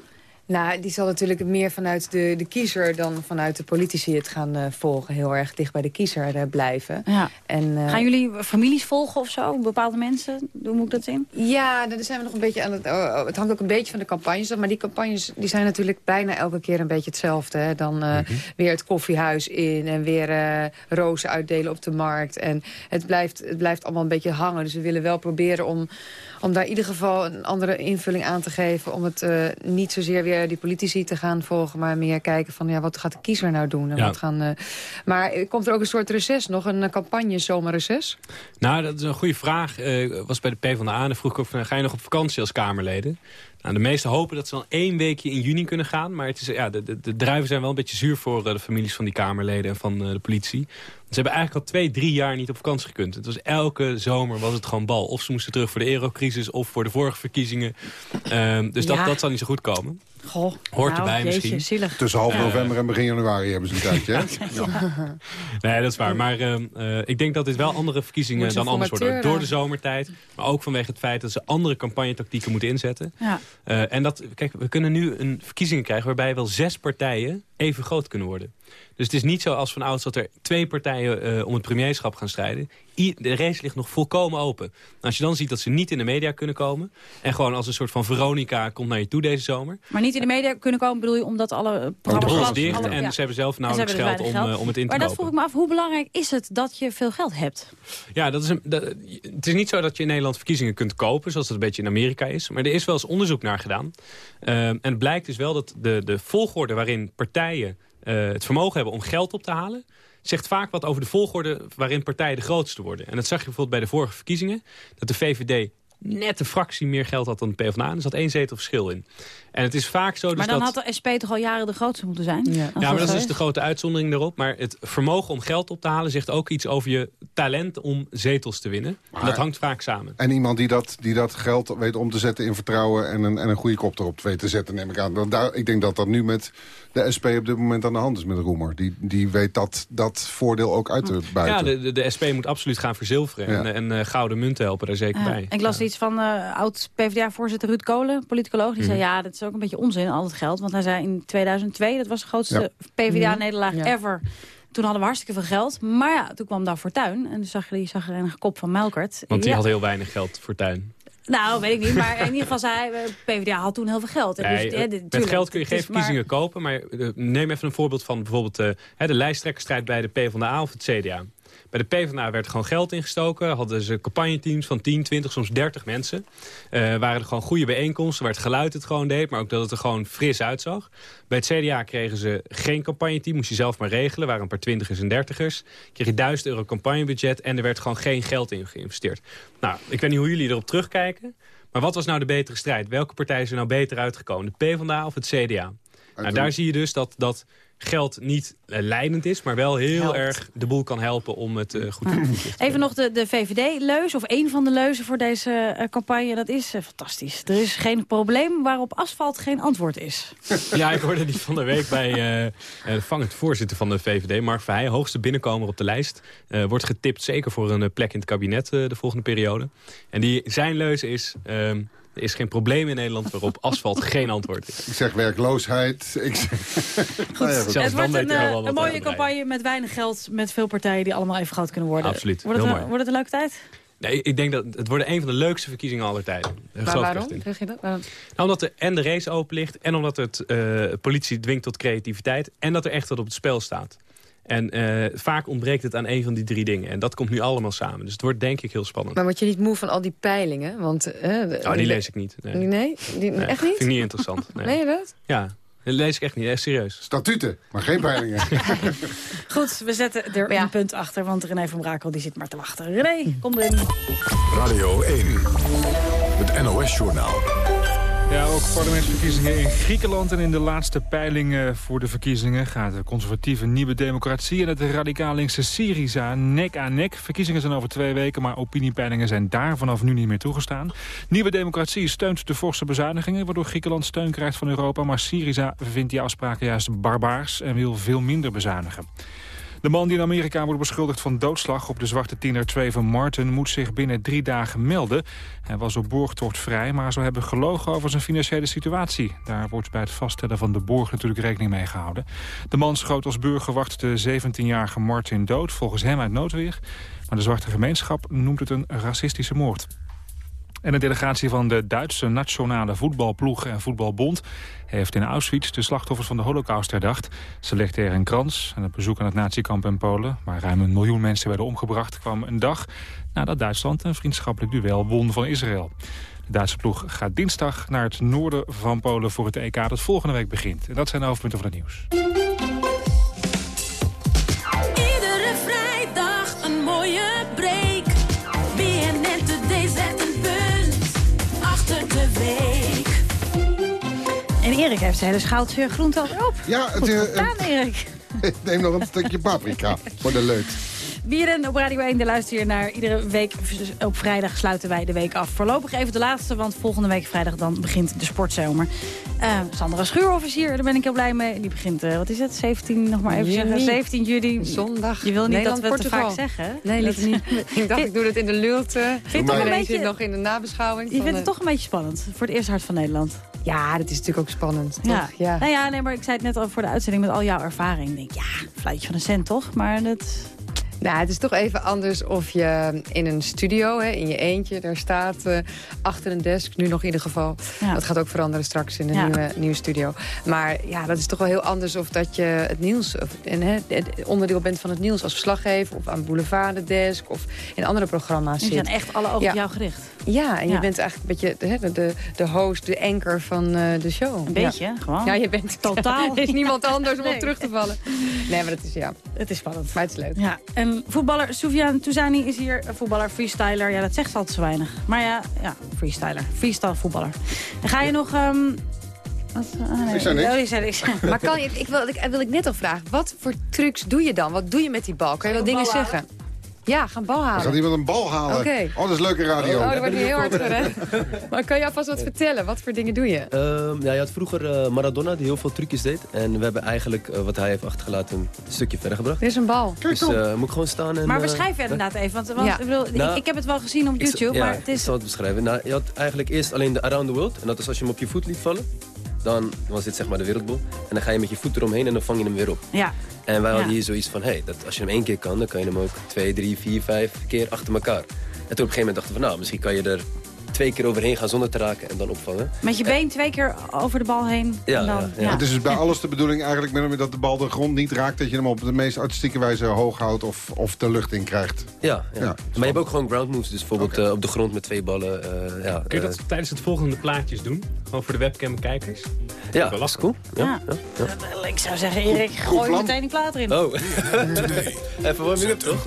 Nou, die zal natuurlijk meer vanuit de, de kiezer dan vanuit de politici het gaan eh, volgen. Heel erg dicht bij de kiezer eh, blijven. Ja. En, eh, Gaan jullie families volgen of zo? Bepaalde mensen? Hoe moet ik dat zien? Ja, daar zijn we nog een beetje aan het... oh, oh, het hangt ook een beetje van de campagnes af. Maar die campagnes die zijn natuurlijk bijna elke keer een beetje hetzelfde. Hè. Dan eh, weer het koffiehuis in en weer eh, rozen uitdelen op de markt. En het blijft, het blijft allemaal een beetje hangen. Dus we willen wel proberen om, om daar in ieder geval een andere invulling aan te geven. Om het eh, niet zozeer weer die politici te gaan volgen. Maar meer kijken van ja, wat gaat de kiezer nou doen? En Ja. wat gaan, eh, maar komt er ook een soort reces nog? Een eh, campagne zomerreces? Nou, dat is een goede vraag. Eh was bij de PvdA en vroeg ik ook van, ga je nog op vakantie als Kamerleden? Nou, de meesten hopen dat ze dan één weekje in juni kunnen gaan. Maar het is, ja, de, de, de druiven zijn wel een beetje zuur voor de families van die Kamerleden en van de politie. Ze hebben eigenlijk al twee, drie jaar niet op vakantie gekund. Het was elke zomer was het gewoon bal. Of ze moesten terug voor de eurocrisis of voor de vorige verkiezingen. Ehm, dus dat, Ja. dat zal niet zo goed komen. Goh, Hoort nou, erbij jeetje, misschien. zielig. Tussen half november en begin januari hebben ze een tijdje. Ja. Nee, dat is waar. Maar ehm, eh, ik denk dat dit wel andere verkiezingen dan anders worden. Door de zomertijd. Maar ook vanwege het feit dat ze andere campagnetactieken moeten inzetten. Ja. Eh, en dat, kijk, we kunnen nu een verkiezingen krijgen waarbij wel zes partijen even groot kunnen worden. Dus het is niet zo als van ouds dat er twee partijen eh, om het premierschap gaan strijden. I- de race ligt nog volkomen open. Als je dan ziet dat ze niet in de media kunnen komen... en gewoon als een soort van Veronica komt naar je toe deze zomer... Maar niet in de media kunnen komen, bedoel je, omdat alle de programma's... alle- dicht alle- en ja. ze hebben zelf En ze hebben nauwelijks geld om, eh, om het in te Maar dat kopen. vroeg ik me af, hoe belangrijk is het dat je veel geld hebt? Ja, dat is een, dat- het is niet zo dat je in Nederland verkiezingen kunt kopen... zoals dat een beetje in Amerika is. Maar er is wel eens onderzoek naar gedaan. Ehm, en het blijkt dus wel dat de, de volgorde waarin partijen eh, het vermogen hebben om geld op te halen... zegt vaak wat over de volgorde waarin partijen de grootste worden. En dat zag je bijvoorbeeld bij de vorige verkiezingen. Dat de VVD net een fractie meer geld had dan de PvdA. En er zat één zetel verschil in. En het is vaak zo... Dus Maar dan dat... had de SP toch al jaren de grootste moeten zijn? Ja, Ja, maar dat is dus de grote uitzondering daarop. Maar het vermogen om geld op te halen zegt ook iets over je talent om zetels te winnen. en dat hangt vaak samen. En iemand die dat, die dat geld weet om te zetten in vertrouwen... en een, en een goede kop erop weet te zetten, neem ik aan. Want Daar, ik denk dat dat nu met de SP op dit moment aan de hand is met Roemer. Die, die weet dat, dat voordeel ook uit te buiten. Ja, de, de, de SP moet absoluut gaan verzilveren. Ja. En, en eh, gouden munten helpen daar zeker Ja, bij. ik las iets van eh, oud-PVDA-voorzitter Ruud Kolen, politicoloog. Die zei, Mhm. ja, dat is ook een beetje onzin, al het geld. Want hij zei in 2002, dat was de grootste Ja. PvdA-nederlaag Ja. ever. Toen hadden we hartstikke veel geld. Maar ja, toen kwam daar Fortuyn. En toen zag je die zagrijnige kop van Melkert. Want die Ja. had heel weinig geld voor tuin. Nou, weet ik niet. Maar in ieder geval zei hij, eh, PvdA had toen heel veel geld. En Nee, dus, met tuurlijk, geld kun je geen maar- verkiezingen kopen. Maar eh, neem even een voorbeeld van bijvoorbeeld eh, hè, de lijsttrekkerstrijd bij de PvdA of het CDA. Bij de PvdA werd er gewoon geld ingestoken. Hadden ze campagneteams van 10, 20, soms 30 mensen. Eh, waren er gewoon goede bijeenkomsten waar het geluid het gewoon deed. Maar ook dat het er gewoon fris uitzag. Bij het CDA kregen ze geen campagneteam. Moest je zelf maar regelen. waren een paar twintigers en dertigers. Kreeg je 1000 euro campagnebudget. En er werd gewoon geen geld in geïnvesteerd. Nou, ik weet niet hoe jullie erop terugkijken. Maar wat was nou de betere strijd? Welke partij is er nou beter uitgekomen? De PvdA of het CDA? Nou, daar zie je dus dat, dat geld niet eh, leidend is... maar wel heel Helpt. erg de boel kan helpen om het eh, goed te doen. Even nog de, de VVD-leus, of één van de leuzen voor deze eh, campagne. Dat is fantastisch. Er is geen probleem waarop asfalt geen antwoord is. Ja, ik hoorde die van de week bij de vangend voorzitter van de VVD, Mark Verheij, hoogste binnenkomer op de lijst. wordt getipt zeker voor een plek in het kabinet de volgende periode. En die, zijn leuze is, ehm, er is geen probleem in Nederland waarop asfalt geen antwoord is. Ik zeg werkloosheid. Ik zeg... Nou ja, goed. het wordt een, eh, een mooie uitbreiden. campagne met weinig geld, met veel partijen die allemaal even groot kunnen worden. Absoluut, Wordt het, heel een- mooi. wordt het een leuke tijd? Nee, ik denk dat het worden een van de leukste verkiezingen aller tijden. Maar waarom? Zeg je dat? Waarom? Nou, omdat er en de race open ligt... en omdat het eh, politie dwingt tot creativiteit... en dat er echt wat op het spel staat. En eh, vaak ontbreekt het aan een van die drie dingen. En dat komt nu allemaal samen. Dus het wordt denk ik heel spannend. Maar word je niet moe van al die peilingen? Want, Oh, die lees ik niet. Nee, Nee? Die, Nee, echt niet? Vind ik niet interessant. Nee. Meen je dat? Ja, dat lees ik echt niet. Echt serieus. Statuten, maar geen peilingen. Goed, we zetten er een punt achter, want René van Brakel die zit maar te wachten. René, kom erin. Radio 1, het NOS-journaal. Ja, ook parlementsverkiezingen in Griekenland en in de laatste peilingen voor de verkiezingen gaat de conservatieve Nieuwe Democratie en het radicaal linkse Syriza nek aan nek. Verkiezingen zijn over twee weken, maar opiniepeilingen zijn daar vanaf nu niet meer toegestaan. Nieuwe Democratie steunt de forse bezuinigingen, waardoor Griekenland steun krijgt van Europa, maar Syriza vindt die afspraken juist barbaars en wil veel minder bezuinigen. De man die in Amerika wordt beschuldigd van doodslag op de zwarte tiener Trayvon Martin moet zich binnen drie dagen melden. Hij was op borgtocht vrij, maar zou hebben gelogen over zijn financiële situatie. Daar wordt bij het vaststellen van de borg natuurlijk rekening mee gehouden. De man schoot als burgerwacht de 17-jarige Martin dood, volgens hem uit noodweer. Maar de zwarte gemeenschap noemt het een racistische moord. En een delegatie van de Duitse nationale voetbalploeg en voetbalbond... heeft in Auschwitz de slachtoffers van de holocaust herdacht. Ze legden er een krans en het bezoek aan het natiekamp in Polen... waar ruim een miljoen mensen werden omgebracht... kwam een dag nadat Duitsland een vriendschappelijk duel won van Israël. De Duitse ploeg gaat dinsdag naar het noorden van Polen voor het EK... dat volgende week begint. En dat zijn de hoofdpunten van het nieuws. Erik heeft zijn hele schaaltje groente al op. Ja, het, Goed eh, gedaan, Erik. Ik neem nog een stukje paprika voor de leuk. Bieren op Radio 1, de luister je naar. Iedere week op vrijdag sluiten wij de week af. Voorlopig even de laatste, want volgende week vrijdag dan begint de sportzomer. Eh, Sandra Schuurhoff is hier, daar ben ik heel blij mee. Die begint, eh, wat is het, 17, nog maar even Juni. zeggen, 17 juli. Zondag. Je wil niet dat we het te vaak zeggen. Nee, Dat- niet. ik dacht, ik doe het in de lulte. Vind toch een beetje- nog in de nabeschouwing. Je vindt het de- toch een beetje spannend voor het eerste hart van Nederland. Ja, dat is natuurlijk ook spannend. Ja. Toch? ja. Nou ja, nee, maar ik zei het net al voor de uitzending met al jouw ervaring. Ik denk, ja, fluitje van een cent toch? Maar dat... Nou, het is toch even anders of je in een studio, hè, in je eentje, daar staat eh, achter een desk, nu nog in ieder geval. Dat gaat ook veranderen straks in een Ja. nieuwe, nieuwe studio. Maar ja, dat is toch wel heel anders of dat je het nieuws, of, en, hè, het onderdeel bent van het nieuws als verslaggever, of aan Boulevard de Desk, of in andere programma's zit. zijn echt alle ogen Ja. op jou gericht. Ja, en je bent eigenlijk een beetje de, de, de host, de anker van eh, de show. Een beetje, gewoon. Ja, je bent Totaal. Er is niemand anders om Nee. op terug te vallen. Nee, maar dat is ja. Het is spannend. Maar het is leuk. Ja, en voetballer Soufiane Touzani is hier. een Voetballer, freestyler. Ja, dat zegt altijd zo weinig. Maar ja, ja freestyler. Freestyle voetballer. En ga je nog... ehm, wat, ah, nee. Ik zei niks. Oh. Maar kan je, ik wil, ik, wil ik net al vragen, wat voor trucs doe je dan? Wat doe je met die bal? Kan je wel dingen zeggen? Ja, gaan bal Dan halen. gaat iemand een bal halen. Oké. Oh, dat is leuke radio. Oh, dat wordt niet heel hard voor, hè? Maar kan je alvast wat vertellen? Wat voor dingen doe je? Ehm, ja, je had vroeger eh, Maradona die heel veel trucjes deed. En we hebben eigenlijk eh, wat hij heeft achtergelaten een stukje verder gebracht. Dit is een bal. Dus eh, moet ik gewoon staan en... Maar beschrijf het inderdaad even. Want, want Ja. ik, bedoel, Nou, ik, ik heb het wel gezien op ik YouTube, ja, maar het ik is... zal het beschrijven. Nou, je had eigenlijk eerst alleen de Around the World. En dat is als je hem op je voet liet vallen. Dan was dit zeg maar de wereldbol. En dan ga je met je voet eromheen en dan vang je hem weer op. Ja. En wij Ja. hadden hier zoiets van, hey, dat als je hem één keer kan, dan kan je hem ook twee, drie, vier, vijf keer achter elkaar. En toen op een gegeven moment dachten we, nou, misschien kan je er twee keer overheen gaan zonder te raken en dan opvangen. Met je been twee keer over de bal heen. Ja, en dan, ja, ja. Het is dus bij alles de bedoeling eigenlijk meer dat de bal de grond niet raakt. Dat je hem op de meest artistieke wijze hoog houdt of, of de lucht in krijgt. Ja, ja. maar je hebt ook gewoon ground moves, dus bijvoorbeeld eh, op de grond met twee ballen. eh, ja, Kun je eh, dat tijdens het volgende plaatjes doen? Gewoon voor de webcam-kijkers? ja, wel lastig. cool. Ja. Ik zou zeggen, Erik, gooi meteen die plaat erin. Oh. Even warming up, toch?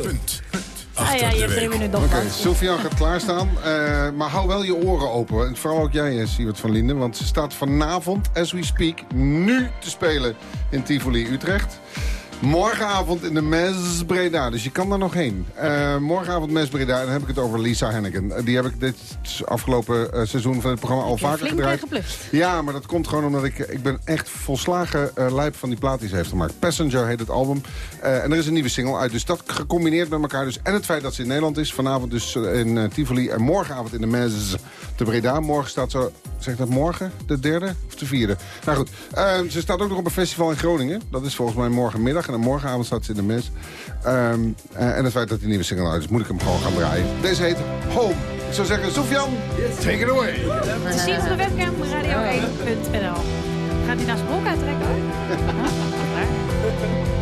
Ah ja, je hebt drie minuten. Oké, Sofian gaat klaarstaan. eh, maar hou wel je oren open. En vooral ook jij, eh, Siewert van Linden. Want ze staat vanavond, as we speak, nu te spelen in Tivoli Utrecht. Morgenavond in de Mes Breda, dus je kan daar nog heen. Eh, morgenavond Mes Breda, en dan heb ik het over Lisa Henneken. Eh, Die heb ik dit afgelopen eh, seizoen van het programma al vaker gedraaid. Ja, maar dat komt gewoon omdat ik... Ik ben echt volslagen lijp van die plaat die ze heeft gemaakt. Passenger heet het album. En er is een nieuwe single uit. Dus dat gecombineerd met elkaar. Dus, en het feit dat ze in Nederland is. Vanavond dus in Tivoli. En morgenavond in de Mes te Breda. Morgen staat zo... Zeg dat morgen? De derde of de vierde? Nou goed. eh, ze staat ook nog op een festival in Groningen. Dat is volgens mij morgenmiddag. En dan morgenavond staat ze in de Mes. Ehm, eh, en het feit dat die nieuwe single uit is, moet ik hem gewoon gaan draaien. Deze heet Home. Ik zou zeggen, Sofian, take it away. Te zien op de webcam radio1.nl. Gaat hij naar zijn broek uittrekken?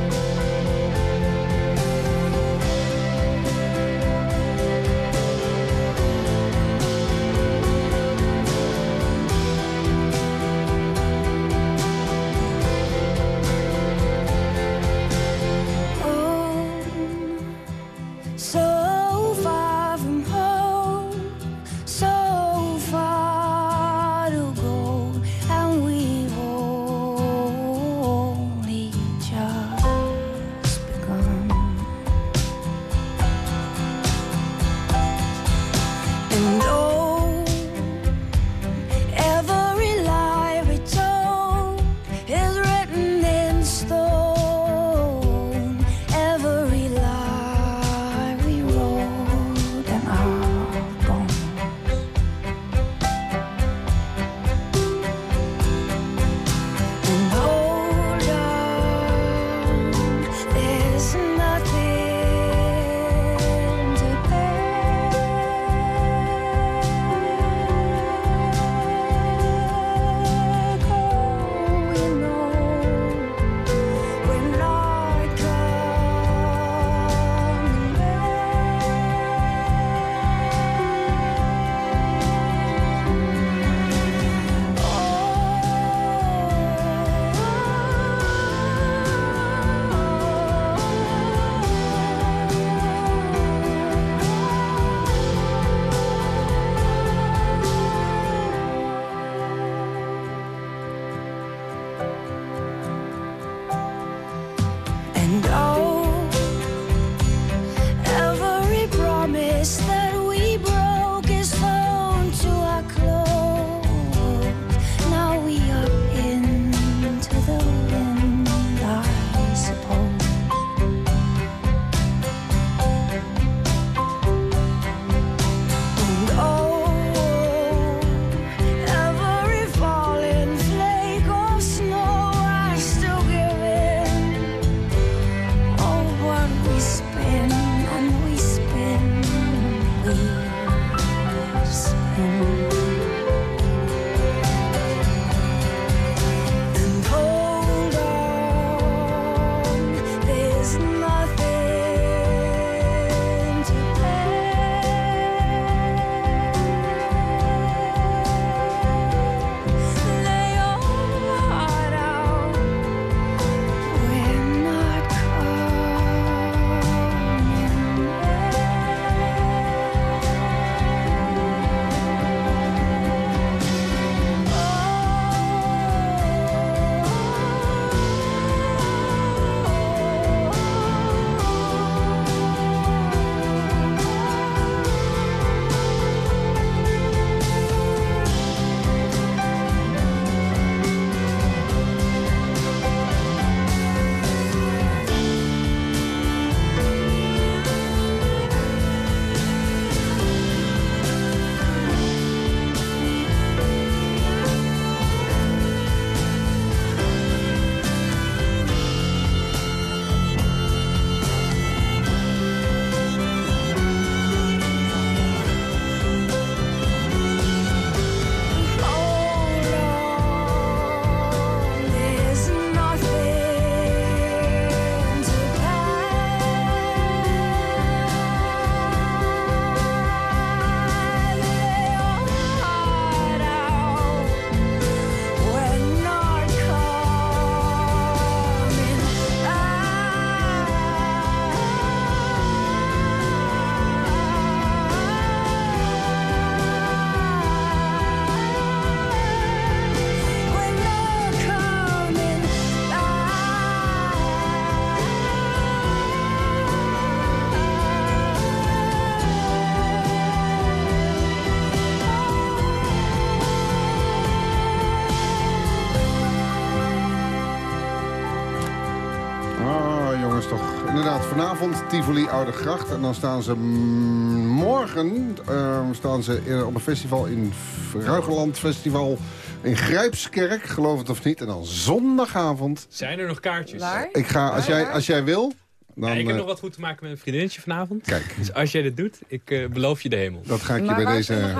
vanavond Tivoli Oude Gracht. En dan staan ze morgen eh, staan ze in- op een festival in Ruigeland Festival in Grijpskerk, geloof het of niet. En dan zondagavond. Zijn er nog kaartjes? Ik ga, als jij, als jij wil, dan... Ja, ik heb eh, nog wat goed te maken met een vriendinnetje vanavond. Kijk. Dus als jij dit doet, ik eh, beloof je de hemel. Dat ga ik je bij deze...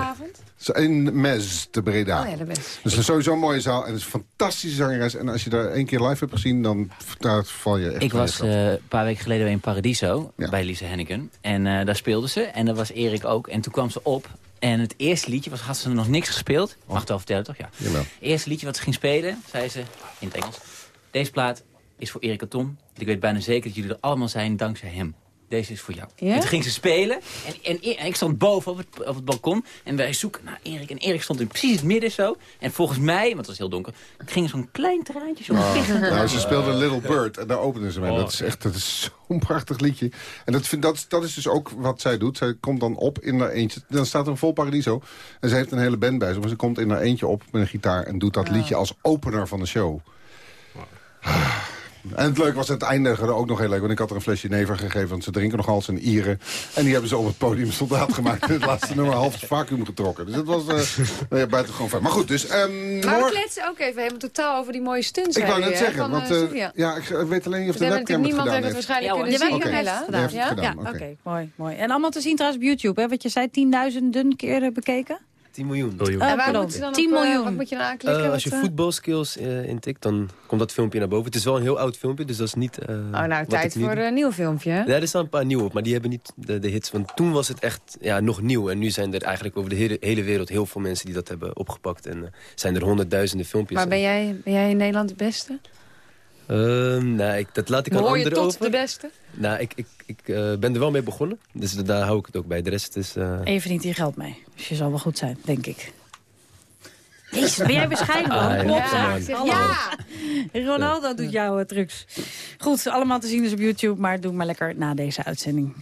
In Mes te Breda. Oh ja, de Mes. Dus het is sowieso een mooie zaal en het is een fantastische zangeres. En als je daar één keer live hebt gezien, dan daar val je echt Ik was eh, een paar weken geleden in Paradiso, bij Lise Henneken. En eh, daar speelde ze. En daar was Erik ook. En toen kwam ze op. En het eerste liedje, was, had ze nog niks gespeeld. Mag het wel vertellen, toch? Ja. Jawel. Het eerste liedje wat ze ging spelen, zei ze in het Engels. Deze plaat is voor Erik en Tom. Ik weet bijna zeker dat jullie er allemaal zijn dankzij hem. Deze is voor jou. Ja? En toen ging ze spelen. En, en, en ik stond boven op het, op het balkon. En wij zoeken naar Erik. En Erik stond in precies het midden zo. En volgens mij, want het was heel donker, ging zo'n klein traantje zo Oh. Nou, ze speelde Little Bird en daar openden ze mee. Oh, dat is echt dat is zo'n prachtig liedje. En dat, vind, dat, dat is dus ook wat zij doet. Zij komt dan op in haar eentje. Dan staat er een vol paradiso. En ze heeft een hele band bij zich. Maar ze komt in haar eentje op met een gitaar... en doet dat liedje als opener van de show. En het leuke was het eindigen ook nog heel leuk. Want ik had er een flesje never gegeven. Want ze drinken nogal eens een Ieren. En die hebben ze op het podium soldaat gemaakt. En het laatste nummer half het vacuüm getrokken. Dus dat was eh nou ja, buitengewoon fijn. Maar goed, dus ehm, Maar we kletsen ook even helemaal totaal over die mooie stunts. Ik wou net zeggen, hè, want van, eh, eh, ja, ik, weet alleen niet of de webcam het niemand heeft het waarschijnlijk Ja, kunnen zien. Hela. het Ja? Ja, oké. mooi, mooi. En allemaal te zien trouwens op YouTube, hè? Wat je zei, tienduizenden keer eh, bekeken? 10 miljoen. Eh, En waar pardon, moeten ze dan 10 op, eh, miljoen. Wat moet je dan aanklikken? Eh, als je eh, voetbalskills eh intikt, dan komt dat filmpje naar boven. Het is wel een heel oud filmpje, dus dat is niet... eh, Oh, nou, tijd voor een nieuw filmpje. Ja, er staan een paar nieuwe op, maar die hebben niet de, de hits. Want toen was het echt ja, nog nieuw. En nu zijn er eigenlijk over de hele, hele wereld heel veel mensen die dat hebben opgepakt. En eh, zijn er honderdduizenden filmpjes. Maar ben jij, ben jij in Nederland de beste? Ehm, nou, ik, dat laat ik aan anderen tot over. de beste? Nou, ik, ik, ik eh, ben er wel mee begonnen. Dus daar hou ik het ook bij. De rest is... eh, En je verdient hier geld mee. Dus je zal wel goed zijn, denk ik. Jezus, ben jij bescheiden? Ah, ja. Ronaldo doet jouw eh, trucs. Goed, allemaal te zien dus op YouTube, maar doe maar lekker na deze uitzending.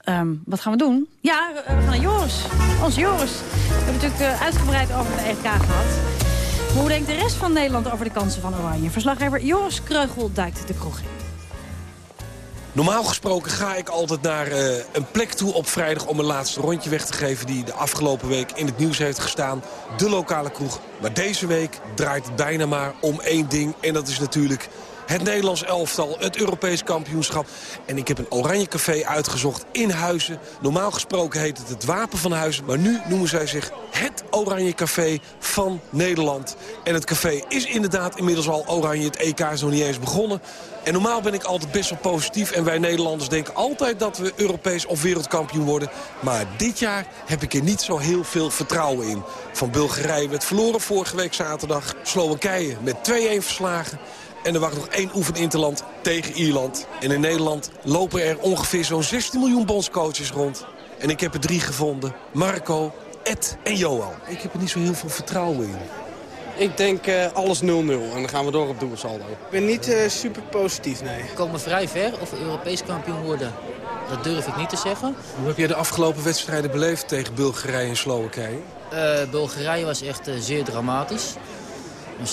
Ehm, wat gaan we doen? Ja, we gaan naar Joris. Onze Joris. We hebben natuurlijk eh, uitgebreid over de EK gehad. Hoe denkt de rest van Nederland over de kansen van Oranje? Verslaggever Joris Kreugel duikt de kroeg in. Normaal gesproken ga ik altijd naar eh, een plek toe op vrijdag... om een laatste rondje weg te geven die de afgelopen week in het nieuws heeft gestaan. De lokale kroeg. Maar deze week draait het bijna maar om één ding. En dat is natuurlijk het Nederlands elftal, het Europees kampioenschap. En ik heb een oranje café uitgezocht in Huizen. Normaal gesproken heet het het Wapen van Huizen. Maar nu noemen zij zich het Oranje Café van Nederland. En het café is inderdaad inmiddels al oranje. Het EK is nog niet eens begonnen. En normaal ben ik altijd best wel positief. En wij Nederlanders denken altijd dat we Europees of wereldkampioen worden. Maar dit jaar heb ik er niet zo heel veel vertrouwen in. Van Bulgarije werd verloren vorige week zaterdag. Slowakije met 2-1 verslagen. En er wacht nog één oefeninterland tegen Ierland. En in Nederland lopen er ongeveer zo'n 16 miljoen bondscoaches rond. En ik heb er drie gevonden. Marco, Ed en Johan. Ik heb er niet zo heel veel vertrouwen in. Ik denk eh, alles 0-0 en dan gaan we door op doelsaldo. Ik ben niet eh, super positief, nee. We komen vrij ver of we Europees kampioen worden. Dat durf ik niet te zeggen. Hoe heb jij de afgelopen wedstrijden beleefd tegen Bulgarije en Slowakije? Eh, Bulgarije was echt zeer dramatisch.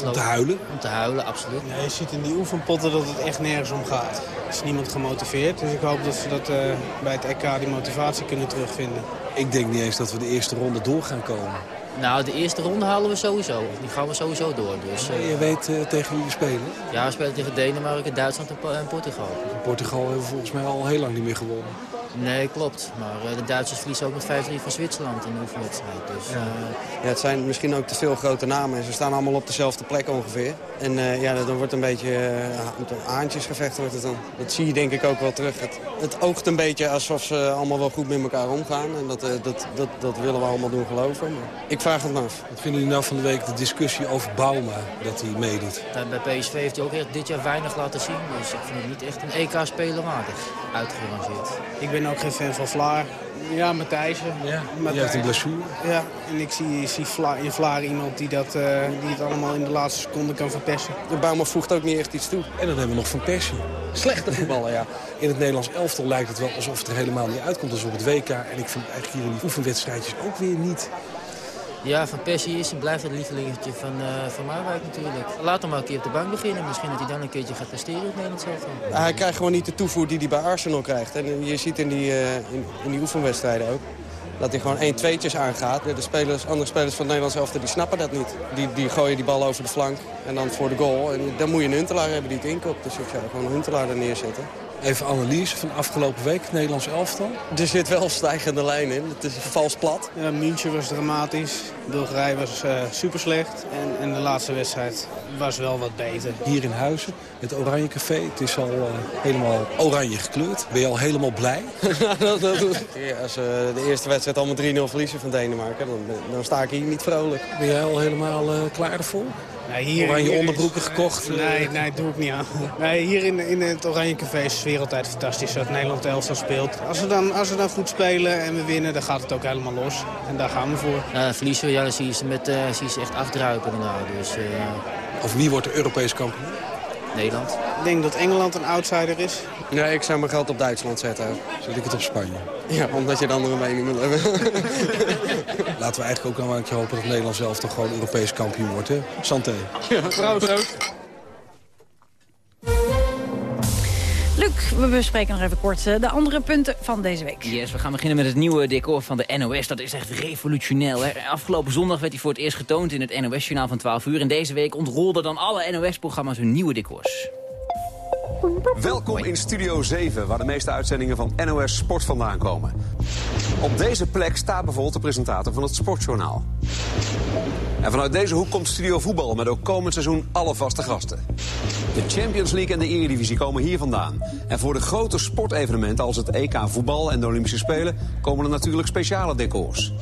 Om te huilen? Om te huilen, absoluut. Ja, je ziet in die oefenpotten dat het echt nergens om gaat. Er is niemand gemotiveerd, dus ik hoop dat ze dat, eh, bij het EK die motivatie kunnen terugvinden. Ik denk niet eens dat we de eerste ronde door gaan komen. Nou, de eerste ronde halen we sowieso. Die gaan we sowieso door. Dus, eh, Je weet eh, tegen wie we spelen? ja, we spelen tegen Denemarken, Duitsland en, en Portugal. Portugal hebben we volgens mij al heel lang niet meer gewonnen. Nee, klopt. Maar eh, de Duitsers verliezen ook met 5-3 van Zwitserland in de oefenwedstrijd. Dus, eh, Ja, het zijn misschien ook te veel grote namen en ze staan allemaal op dezelfde plek ongeveer. En eh, ja, dan wordt een beetje uh, aantjesgevecht wordt het dan. Dat zie je denk ik ook wel terug. Het, het oogt een beetje alsof ze allemaal wel goed met elkaar omgaan. En dat, eh, dat, dat, dat willen we allemaal doen geloven. Maar ik vraag het me af. Wat vinden jullie nou van de week de discussie over Bauma, dat hij meedoet? bij PSV heeft hij ook echt dit jaar weinig laten zien. Dus ik vind het niet echt een EK-speler waardig uitgerangeerd. Ik ben ook geen fan van Vlaar. Ja, Matthijsen. Ja, Die heeft een blessure. Ja, en ik zie, zie Vla, in Vlaar iemand die, dat, eh, die het allemaal in de laatste seconde kan verpersen. De Bauma voegt ook niet echt iets toe. En dan hebben we nog Van Persie. Slechte voetballer, ja. In het Nederlands elftal lijkt het wel alsof het er helemaal niet uitkomt als op het WK. En ik vind eigenlijk hier in die oefenwedstrijdjes ook weer niet. Ja, Van Persie is en blijft het lievelingetje van, eh van Marwijk natuurlijk. Laat hem maar een keer op de bank beginnen. Misschien dat hij dan een keertje gaat presteren het Nederlands elftal. Hij krijgt gewoon niet de toevoer die hij bij Arsenal krijgt. En je ziet in die, eh, in, die oefenwedstrijden ook... dat hij gewoon 1 tweetjes aangaat. De spelers, andere spelers van het Nederlands elftal die snappen dat niet. Die, die gooien die bal over de flank en dan voor de goal. En dan moet je een Huntelaar hebben die het inkopt. Dus ik zou gewoon een Huntelaar er neerzetten. Even analyse van afgelopen week, Nederlands elftal. Er zit wel stijgende lijn in. Het is vals plat. Ja, München was dramatisch. Bulgarije was eh, super slecht. En, en de laatste wedstrijd was wel wat beter. Hier in Huizen, het Oranje Café. Het is al eh, helemaal oranje gekleurd. Ben je al helemaal blij? Dat- dat- Ja, Als we de eerste wedstrijd allemaal 3-0 verliezen van Denemarken... Dan, dan sta ik hier niet vrolijk. Ben jij al helemaal eh, klaar ervoor? Nee, hier, Oranje hier is- onderbroeken gekocht? Nee, nee, doe ik niet aan. Nee, hier in, in het Oranje Café is de sfeer altijd fantastisch. Dat Nederland elftal speelt. Als we, dan, als we dan goed spelen en we winnen, dan gaat het ook helemaal los. En daar gaan we voor. Ja, verliezen we, ja, dan zie je ze, met, eh, zie je ze echt afdruipen daarna. Dus eh, Of wie wordt de Europees kampioen? Nederland. Ik denk dat Engeland een outsider is. Nee, ik zou mijn geld op Duitsland zetten. Zet ik het op Spanje? Ja, omdat je de andere mening wil hebben. Laten we eigenlijk ook nog een keer hopen dat Nederland zelf toch gewoon Europees kampioen wordt. Hè? Santé. Ja, proost. Luc, we bespreken nog even kort eh, de andere punten van deze week. Yes, we gaan beginnen met het nieuwe decor van de NOS. Dat is echt revolutionair. Hè? Afgelopen zondag werd hij voor het eerst getoond in het NOS-journaal van 12 uur. En deze week ontrolden dan alle NOS-programma's hun nieuwe decors. Welkom in Studio 7, waar de meeste uitzendingen van NOS Sport vandaan komen. Op deze plek staat bijvoorbeeld de presentator van het Sportjournaal. En vanuit deze hoek komt Studio Voetbal met ook komend seizoen alle vaste gasten. De Champions League en de Eredivisie komen hier vandaan. En voor de grote sportevenementen als het EK voetbal en de Olympische Spelen... komen er natuurlijk speciale decors.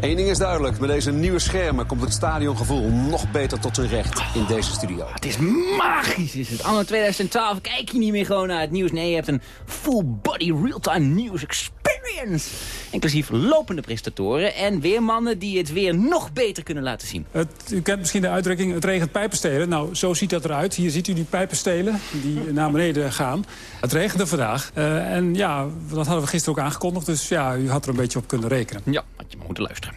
Eén ding is duidelijk, met deze nieuwe schermen komt het stadiongevoel nog beter tot zijn recht in deze studio. Het is magisch, is het. Anno 2012 kijk je niet meer gewoon naar het nieuws. Nee, je hebt een full body real-time experience. Inclusief lopende presentatoren en weermannen die het weer nog beter kunnen laten zien. Het, u kent misschien de uitdrukking, het regent pijpenstelen. Nou, zo ziet dat eruit. Hier ziet u die pijpenstelen die naar beneden gaan. Het regende vandaag. Eh, en ja, dat hadden we gisteren ook aangekondigd. Dus ja, u had er een beetje op kunnen rekenen. Ja, had je maar moeten luisteren.